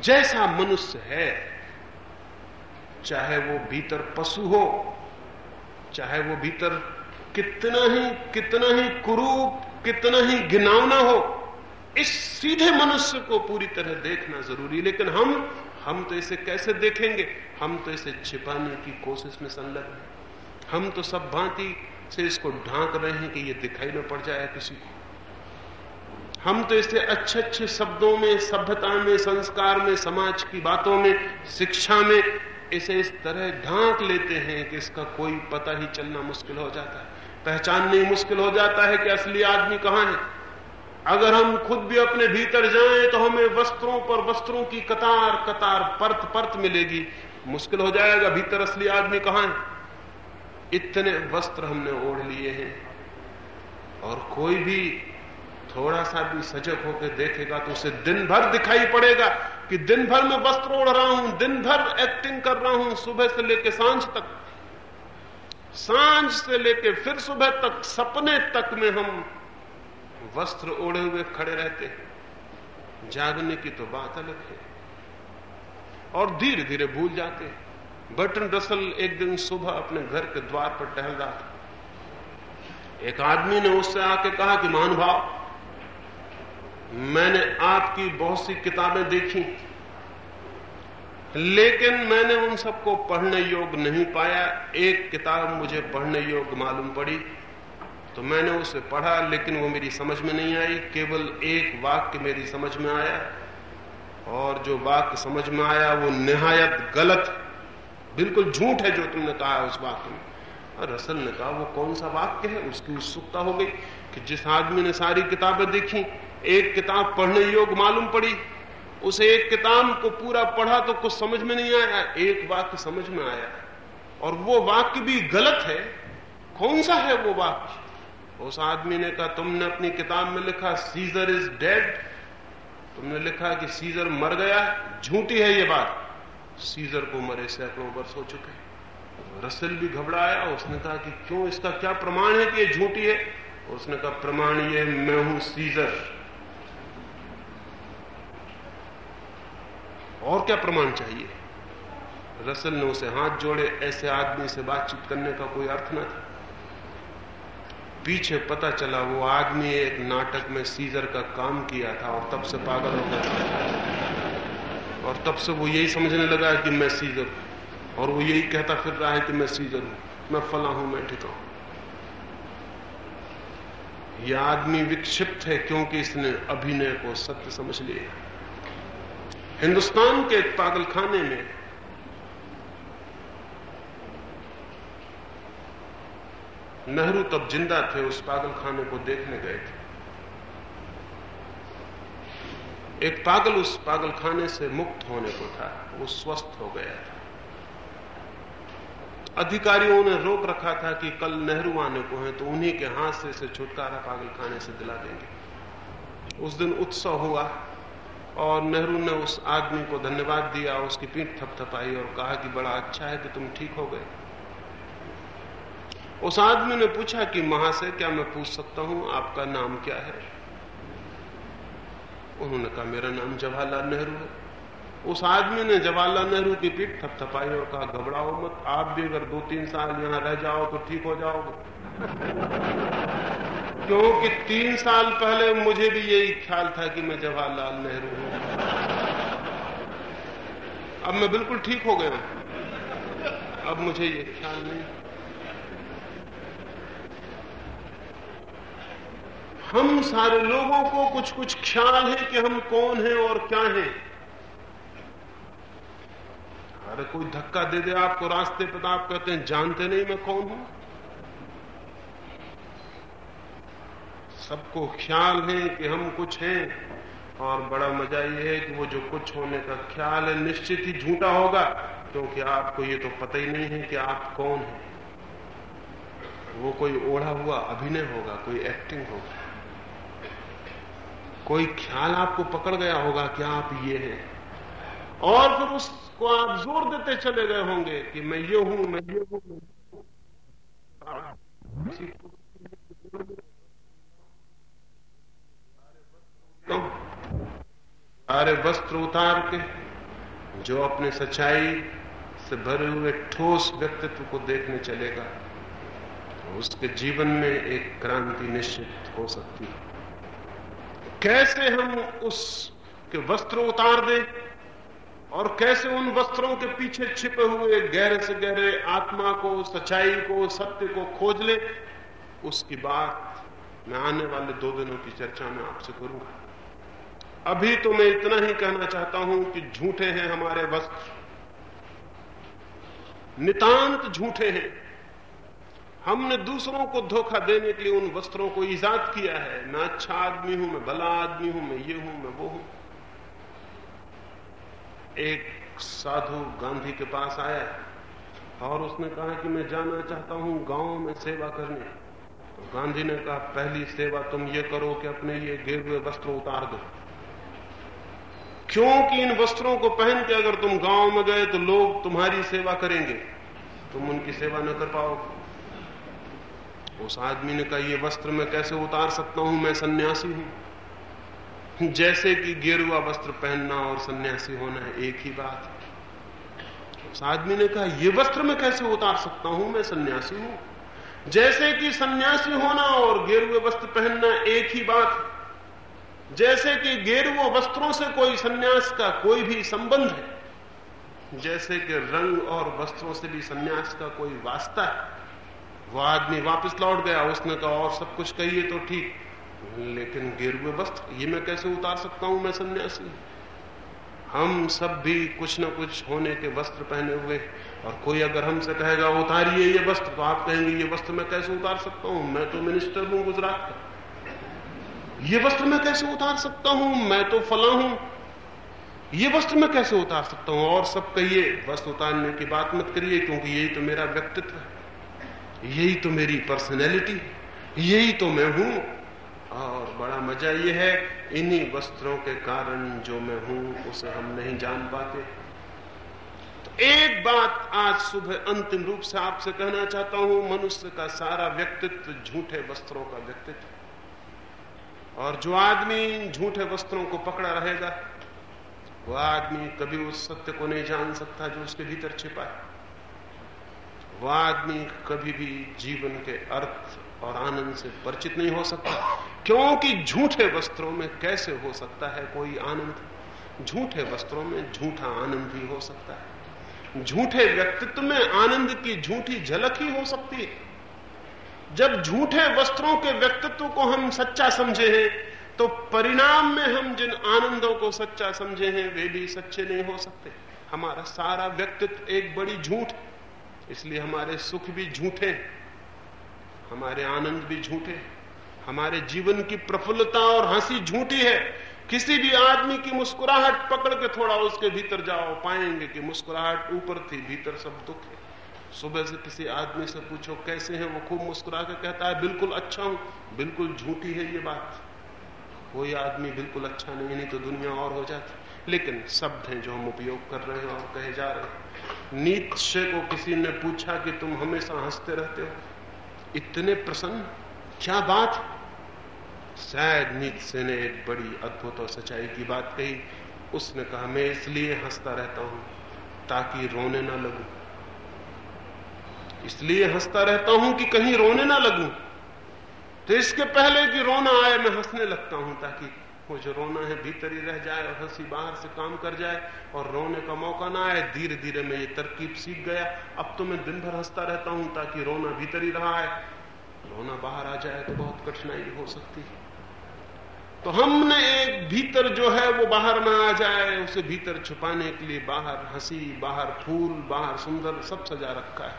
जैसा मनुष्य है, चाहे वो भीतर पशु हो, चाहे वो भीतर कितना ही कितना ही कुरूप, कितना ही घिनावना हो, इस सीधे मनुष्य को पूरी तरह देखना ज़रूरी। लेकिन हम हम तो इसे कैसे देखेंगे? हम तो इसे छिपाने की कोशिश में संलग्न हैं। हम तो सब भांति से इसको ढांक रहे हैं कि ये दिखाई न पड़ जाए किसी को। हम तो इसे अच्छे अच्छे शब्दों में, सभ्यता में, संस्कार में, समाज की बातों में, शिक्षा में इसे इस तरह ढांक लेते हैं कि इसका कोई पता ही चलना मुश्किल हो जाता है। पहचानना ही मुश्किल हो जाता है कि असली आदमी कहाँ है। अगर हम खुद भी अपने भीतर जाएँ तो हमें वस्त्रों पर वस्त्रों की कतार कतार परत परत मिलेगी। मुश्किल हो जाएगा, भीतर असली आदमी कहाँ है? इतने वस्त्र हमने ओढ़ लिए हैं। और कोई भी थोड़ा सा भी सजग होकर देखेगा तो उसे दिन भर दिखाई पड़ेगा कि दिन भर मैं वस्त्र ओढ़ रहा हूँ दिन भर एक्टिंग कर रहा हूँ, सुबह से लेकर साँझ तक। साँझ से लेकर फिर सुबह तक, सपने तक में हम वस्त्र ओढ़े हुए खड़े रहते हैं। जागने की तो बात अलग है। और धीरे धीरे भूल जाते हैं। बर्टन रसल एक दिन सुबह अपने घर के द्वार पर टहल रहा था। एक आदमी ने उससे आके कहा कि महानुभाव मैंने आपकी बहुत सी किताबें देखी, लेकिन मैंने उन सबको पढ़ने योग्य नहीं पाया। एक किताब मुझे पढ़ने योग्य मालूम पड़ी तो मैंने उसे पढ़ा, लेकिन वो मेरी समझ में नहीं आई। केवल एक वाक्य मेरी समझ में आया, और जो वाक्य समझ में आया, वो निहायत गलत बिल्कुल झूठ है जो तुमने कहा है उस वाक्य में। और रसल ने कहा, वो कौन सा वाक्य है? उसकी उत्सुकता हो गई कि जिस आदमी ने सारी किताबें देखी, एक किताब पढ़ने योग्य मालूम पड़ी। उसे एक किताब को पूरा पढ़ा तो कुछ समझ में नहीं आया, एक वाक्य समझ में आया। और वो वाक्य भी गलत है। कौन सा है वो वाक्य? उस आदमी ने कहा, तुमने अपनी किताब में लिखा, सीजर इज़ डेड। तुमने लिखा कि सीजर मर गया, झूठी है ये बात। सीजर को मरे सैकड़ों वर्ष हो चुके रसल भी घबराया, उसने कहा कि क्यों इसका क्या प्रमाण है कि ये झूठी है? उसने कहा, प्रमाण ये, मैं हूँ सीजर। और क्या प्रमाण चाहिए? रसल ने उसे हाथ जोड़े, ऐसे आदमी से बातचीत करने का कोई अर्थ न था। पीछे पता चला, वो आदमी एक नाटक में सीजर का काम किया था और तब से पागल हो गया और तब से वो यही समझने लगा है कि मैं सीजर हूँ। और वो यही कहता फिर रहा है कि मैं सीजर हूँ। मैं फला हूँ, मैं ठिका हूँ। यह आदमी विक्षिप्त है क्योंकि इसने अभिनय को सत्य समझ लिया हिंदुस्तान के पागलखाने में नेहरू तब ज़िंदा थे, उस पागलखाने को देखने गए थे। एक पागल उस पागलखाने से मुक्त होने को था, वो स्वस्थ हो गया था। अधिकारियों ने रोक रखा था कि कल नेहरू आने को है तो उन्हीं के हाथ से इसे छुटकारा पागल खाने से दिला देंगे। उस दिन उत्सव हुआ, और नेहरू ने उस आदमी को धन्यवाद दिया, उसकी पीठ थपथपाई और कहा कि बड़ा अच्छा है कि तुम ठीक हो गए। उस आदमी ने पूछा कि महाशय क्या मैं पूछ सकता हूँ, आपका नाम क्या है? उन्होंने कहा, मेरा नाम जवाहरलाल नेहरू है। उस आदमी ने जवाहरलाल नेहरू की पीठ थपथपाई और कहा, घबराओ मत, आप भी अगर दो तीन साल यहाँ रह जाओ तो ठीक हो जाओगे। क्योंकि तीन साल पहले मुझे भी यही ख्याल था कि मैं जवाहरलाल नेहरू हूँ। अब मैं बिल्कुल ठीक हो गया अब मुझे ये ख्याल नहीं। हम सारे लोगों को कुछ कुछ ख्याल है कि हम कौन हैं और क्या हैं। अरे कोई धक्का दे दे आपको रास्ते पर तो आप कहते हैं, जानते नहीं मैं कौन हूँ। सबको ख्याल है कि हम कुछ हैं और बड़ा मज़ा यह है कि वो जो कुछ होने का ख्याल है, निश्चित ही झूठा होगा, क्योंकि आपको ये तो पता ही नहीं है कि आप कौन हैं। वो कोई ओढ़ा हुआ अभिनय होगा, कोई एक्टिंग होगा। कोई ख्याल आपको पकड़ गया होगा कि आप ये हैं। और फिर उसको आप ज़ोर देते चले गए होंगे कि मैं ये हूँ, मैं ये हूँ। सारे वस्त्र उतार के, जो अपने सच्चाई से भरे हुए ठोस व्यक्तित्व को देखने चलेगा तो उसके जीवन में एक क्रांति निश्चित हो सकती है। कैसे हम उस के वस्त्र उतार दें और कैसे उन वस्त्रों के पीछे छिपे हुए गहरे से गहरे आत्मा को, सच्चाई को, सत्य को खोज ले? उसकी बात मैं आने वाले दो दिनों की चर्चा में आपसे करूँगा। अभी तो मैं इतना ही कहना चाहता हूँ कि झूठे हैं हमारे वस्त्र। नितांत झूठे हैं। हमने दूसरों को धोखा देने के लिए उन वस्त्रों को ईजाद किया है। मैं अच्छा आदमी हूँ, मैं भला आदमी हूँ, मैं ये हूँ, मैं वो हूँ। एक साधु गांधी के पास आया और उसने कहा कि मैं जाना चाहता हूँ गाँव में सेवा करने। तो गांधी ने कहा, पहली सेवा तुम ये करो कि अपने ये गिर हुए वस्त्र उतार दो। क्योंकि इन वस्त्रों को पहन के अगर तुम गाँव में गए तो लोग तुम्हारी सेवा करेंगे। तुम उनकी सेवा न कर पाओगे। उस आदमी ने कहा, ये वस्त्र मैं कैसे उतार सकता हूँ? मैं सन्यासी हूँ। जैसे कि गेरुआ वस्त्र पहनना और सन्यासी होना एक ही बात है। उस आदमी ने कहा, ये वस्त्र मैं कैसे उतार सकता हूँ? मैं सन्यासी हूँ। जैसे कि सन्यासी होना और गेरुए वस्त्र पहनना एक ही बात है, जैसे कि गेरुओ वस्त्रों से कोई सन्यास का कोई भी संबंध है, जैसे कि रंग और वस्त्रों से भी सन्यास का कोई वास्ता है। वो आदमी वापस लौट गया, उसने कहा, और सब कुछ कहिए तो ठीक। लेकिन गिरवे वस्त्र, ये मैं कैसे उतार सकता हूँ, मैं सन्यासी हम सब भी कुछ ना कुछ होने के वस्त्र पहने हुए और कोई अगर हमसे कहेगा, उतारिए ये वस्त्र तो आप कहेंगे, ये वस्त्र मैं कैसे उतार सकता हूँ? मैं तो मिनिस्टर हूँ गुजरात का। ये वस्त्र मैं कैसे उतार सकता हूँ? मैं तो फला हूँ। ये वस्त्र मैं कैसे उतार सकता हूँ? और सब कहिए वस्त्र उतारने की बात मत करिए, क्योंकि यही तो मेरा व्यक्तित्व है। यही तो मेरी पर्सनैलिटी यही तो मैं हूँ। और बड़ा मज़ा यह है, इन्हीं वस्त्रों के कारण जो मैं हूँ, उसे हम नहीं जान पाते। तो एक बात आज सुबह अंतिम रूप से आपसे कहना चाहता हूँ, मनुष्य का सारा व्यक्तित्व झूठे वस्त्रों का व्यक्तित्व और जो आदमी झूठे वस्त्रों को पकड़ा रहेगा, वो आदमी कभी उस सत्य को नहीं जान सकता जो उसके भीतर छिपा है। वह आदमी कभी भी जीवन के अर्थ और आनंद से परिचित नहीं हो सकता। क्योंकि झूठे वस्त्रों में कैसे हो सकता है कोई आनंद? झूठे वस्त्रों में झूठा आनंद भी हो सकता है। झूठे व्यक्तित्व में आनंद की झूठी झलक ही हो सकती है। जब झूठे वस्त्रों के व्यक्तित्व को हम सच्चा समझे हैं तो परिणाम में हम जिन आनंदों को सच्चा समझे हैं, वे भी सच्चे नहीं हो सकते। हमारा सारा व्यक्तित्व एक बड़ी झूठ है। इसलिए हमारे सुख भी झूठे हमारे आनंद भी झूठे हमारे जीवन की प्रफुल्लता और हँसी झूठी है। किसी भी आदमी की मुस्कुराहट पकड़ के थोड़ा उसके भीतर जाओ, पाएँगे कि मुस्कुराहट ऊपर थी, भीतर सब दुख है। सुबह से किसी आदमी से पूछो, कैसे हैं? वो खूब मुस्कुरा के कहता है, बिल्कुल अच्छा हूँ, बिल्कुल झूठी है ये बात। कोई आदमी बिल्कुल अच्छा नहीं नहीं तो दुनिया और हो जाती। लेकिन शब्द हैं जो हम उपयोग कर रहे हैं और कहे जा रहे हैं। नीचे को किसी ने पूछा कि तुम हमेशा हँसते रहते हो? इतने प्रसन्न? क्या बात? शायद नीचे ने एक बड़ी अद्भुत और सच्चाई की बात कही। उसने कहा, मैं इसलिए हंसता रहता हूँ ताकि रोने ना लगू। इसलिए हंसता रहता हूँ कि कहीं रोने ना लगू। तो इसके पहले कि रोना आए, मैं हंसने लगता हूँ ताकि जो रोना है, भीतर ही रह जाए और हँसी बाहर से काम कर जाए और रोने का मौका ना आए धीरे धीरे मैं ये तरकीब सीख गया। अब तो मैं दिन भर हंसता रहता हूँ ताकि रोना भीतर ही रहा है। रोना बाहर आ जाए तो बहुत कठिनाई हो सकती है। तो हमने एक भीतर जो है, वो बाहर ना आ जाए, उसे भीतर छुपाने के लिए बाहर हँसी, बाहर फूल, बाहर सुंदर सब सजा रखा है।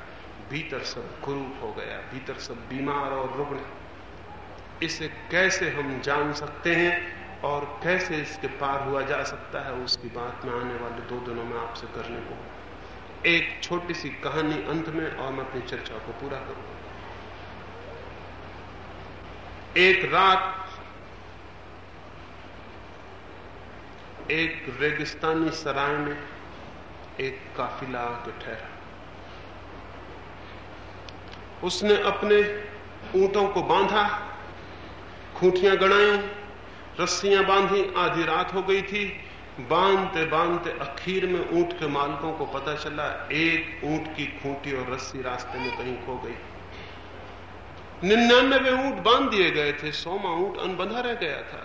भीतर सब कुरूप हो गया, भीतर सब बीमार और रुग्ण। इसे कैसे हम जान सकते हैं? और कैसे इसके पार हुआ जा सकता है उसकी बात मैं आने वाले दो दिनों में आपसे करने को। एक छोटी सी कहानी अंत में और मैं अपनी चर्चा को पूरा करूँगा एक रात, एक रेगिस्तानी सराय में एक काफिला आके ठहरा। उसने अपने ऊंटों को बांधा, खूंटियाँ गणाई रस्सियाँ बांधी, आधी रात हो गई थी। बांधते बांधते अखीर में ऊँट के मालकों को पता चला, एक ऊँट की खूंटी और रस्सी रास्ते में कहीं खो गई। निन्यानबे ऊँट बाँध दिए गए थे सोमा ऊँट अनबंधा रह गया था।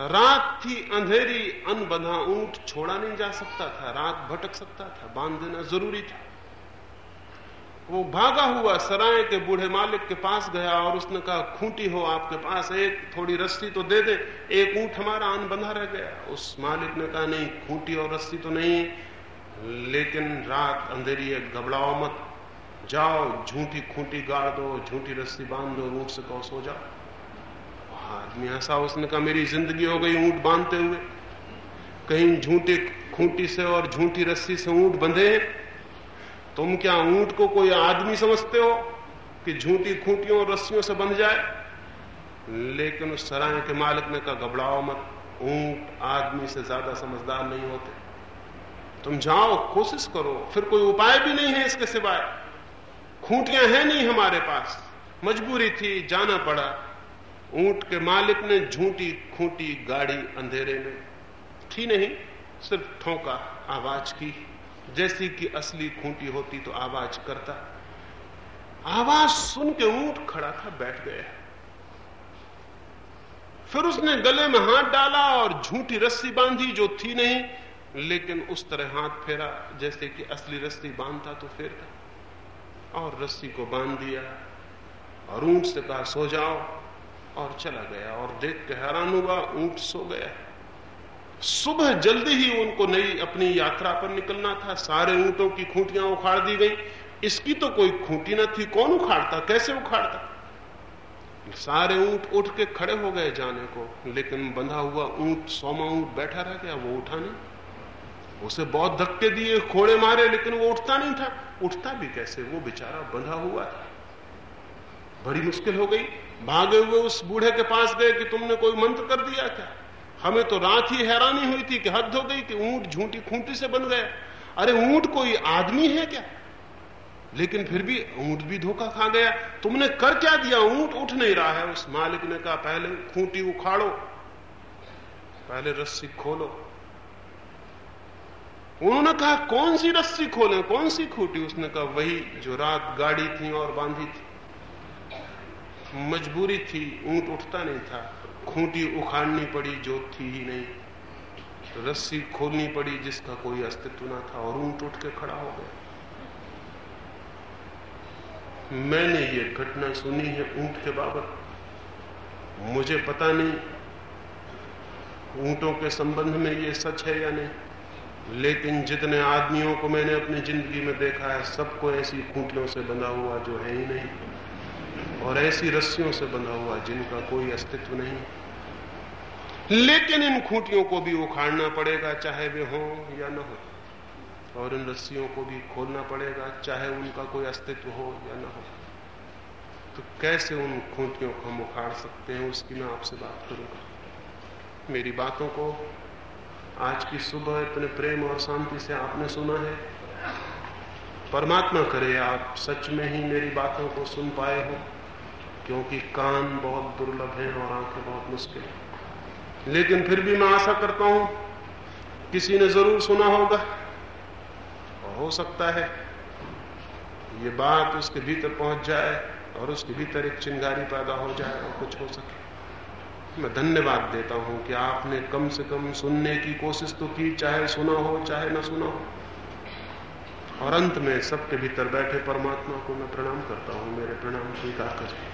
रात थी अंधेरी, अनबंधा ऊँट छोड़ा नहीं जा सकता था, रात भटक सकता था, बाँध देना ज़रूरी था। वो भागा हुआ सराय के बूढ़े मालिक के पास गया और उसने कहा, खूंटी हो आपके पास, एक थोड़ी रस्सी तो दे दे, एक ऊँट हमारा अनबंधा रह गया। उस मालिक ने कहा, नहीं, खूंटी और रस्सी तो नहीं लेकिन रात अंधेरी है, घबराओ मत। जाओ, झूठी खूंटी गाड़ दो, झूठी रस्सी बाँध दो, ऊँट से कहो, सो जाओ। आदमी ऐसा उसने कहा, मेरी ज़िंदगी हो गई ऊँट बांधते हुए। कहीं झूठी खूंटी से और झूठी रस्सी से ऊँट बंधे तुम क्या ऊँट को कोई आदमी समझते हो कि झूठी खूंटियों और रस्सियों से बंध जाए? लेकिन उस सराय के मालिक ने कहा, घबराओ मत, ऊँट आदमी से ज़्यादा समझदार नहीं होते। तुम जाओ, कोशिश करो, फिर कोई उपाय भी नहीं है इसके सिवाय। खूंटियाँ हैं नहीं हमारे पास। मजबूरी थी, जाना पड़ा। ऊँट के मालिक ने झूठी खूंटी गाड़ी अंधेरे में। थी नहीं, सिर्फ़ ठोंका, आवाज़ की। जैसी कि असली खूंटी होती तो आवाज़ करता। आवाज़ सुन के ऊँट खड़ा था, बैठ गया। फिर उसने गले में हाथ डाला और झूठी रस्सी बांधी जो थी नहीं, लेकिन उस तरह हाथ फेरा, जैसे कि असली रस्सी बांधता तो फेरता। और रस्सी को बाँध दिया और ऊँट से कहा, सो जाओ। और चला गया और देख के हैरान हुआ, ऊँट सो गया। सुबह जल्दी ही उनको नई अपनी यात्रा पर निकलना था। सारे ऊंटों की खूंटियाँ उखाड़ दी गई। इसकी तो कोई खूंटी न थी। कौन उखाड़ता? कैसे उखाड़ता? सारे ऊँट उठ के खड़े हो गए जाने को। लेकिन बंधा हुआ ऊँट, सोमा ऊँट बैठा रह गया। वो उठा नहीं। उसे बहुत धक्के दिए, खोड़े मारे, लेकिन वो उठता नहीं था। उठता भी कैसे? वो बेचारा बंधा हुआ था। बड़ी मुश्किल हो गई। भागे हुए उस बूढ़े के पास गए कि तुमने कोई मंत्र कर दिया क्या? हमें तो रात ही हैरानी हुई थी कि हद हो गई कि ऊँट झूठी खूंटी से बन गया अरे ऊँट कोई आदमी है क्या? लेकिन फिर भी ऊँट भी धोखा खा गया। तुमने कर क्या दिया? ऊँट उठ नहीं रहा है। उस मालिक ने कहा, पहले खूंटी उखाड़ो, पहले रस्सी खोलो। उन्होंने कहा, कौन सी रस्सी खोले? कौन सी खूंटी? उसने कहा, वही जो रात गाड़ी थी और बांधी थी। मजबूरी थी, ऊँट उठता नहीं था। खूंटी उखाड़नी पड़ी जो थी ही नहीं। रस्सी खोलनी पड़ी जिसका कोई अस्तित्व ना था और ऊँट उठ के खड़ा हो गया। मैंने ये घटना सुनी है ऊँट के बाबत। मुझे पता नहीं ऊंटों के संबंध में ये सच है या नहीं। लेकिन जितने आदमियों को मैंने अपनी ज़िंदगी में देखा है, सबको ऐसी खूंटियों से बंधा हुआ जो है ही नहीं और ऐसी रस्सियों से बंधा हुआ जिनका कोई अस्तित्व नहीं। लेकिन इन खूंटियों को भी उखाड़ना पड़ेगा, चाहे वे हों या न हो। और इन रस्सियों को भी खोलना पड़ेगा, चाहे उनका कोई अस्तित्व हो या न हो। तो कैसे उन खूंटियों को हम उखाड़ सकते हैं, उसकी मैं आपसे बात करूँगा। मेरी बातों को आज की सुबह इतने प्रेम और शांति से आपने सुना है। परमात्मा करे, आप सच में ही मेरी बातों को सुन पाए हो, क्योंकि कान बहुत दुर्लभ हैं और आँखें बहुत मुश्किल है। लेकिन फिर भी मैं आशा करता हूँ, किसी ने ज़रूर सुना होगा। हो सकता है, ये बात उसके भीतर पहुँच जाए और उसके भीतर एक चिंगारी पैदा हो जाए और कुछ हो सके। मैं धन्यवाद देता हूँ कि आपने कम से कम सुनने की कोशिश तो की, चाहे सुना हो, चाहे ना सुना हो। और अंत में सबके भीतर बैठे परमात्मा को मैं प्रणाम करता हूँ, मेरे प्रणाम स्वीकार करें।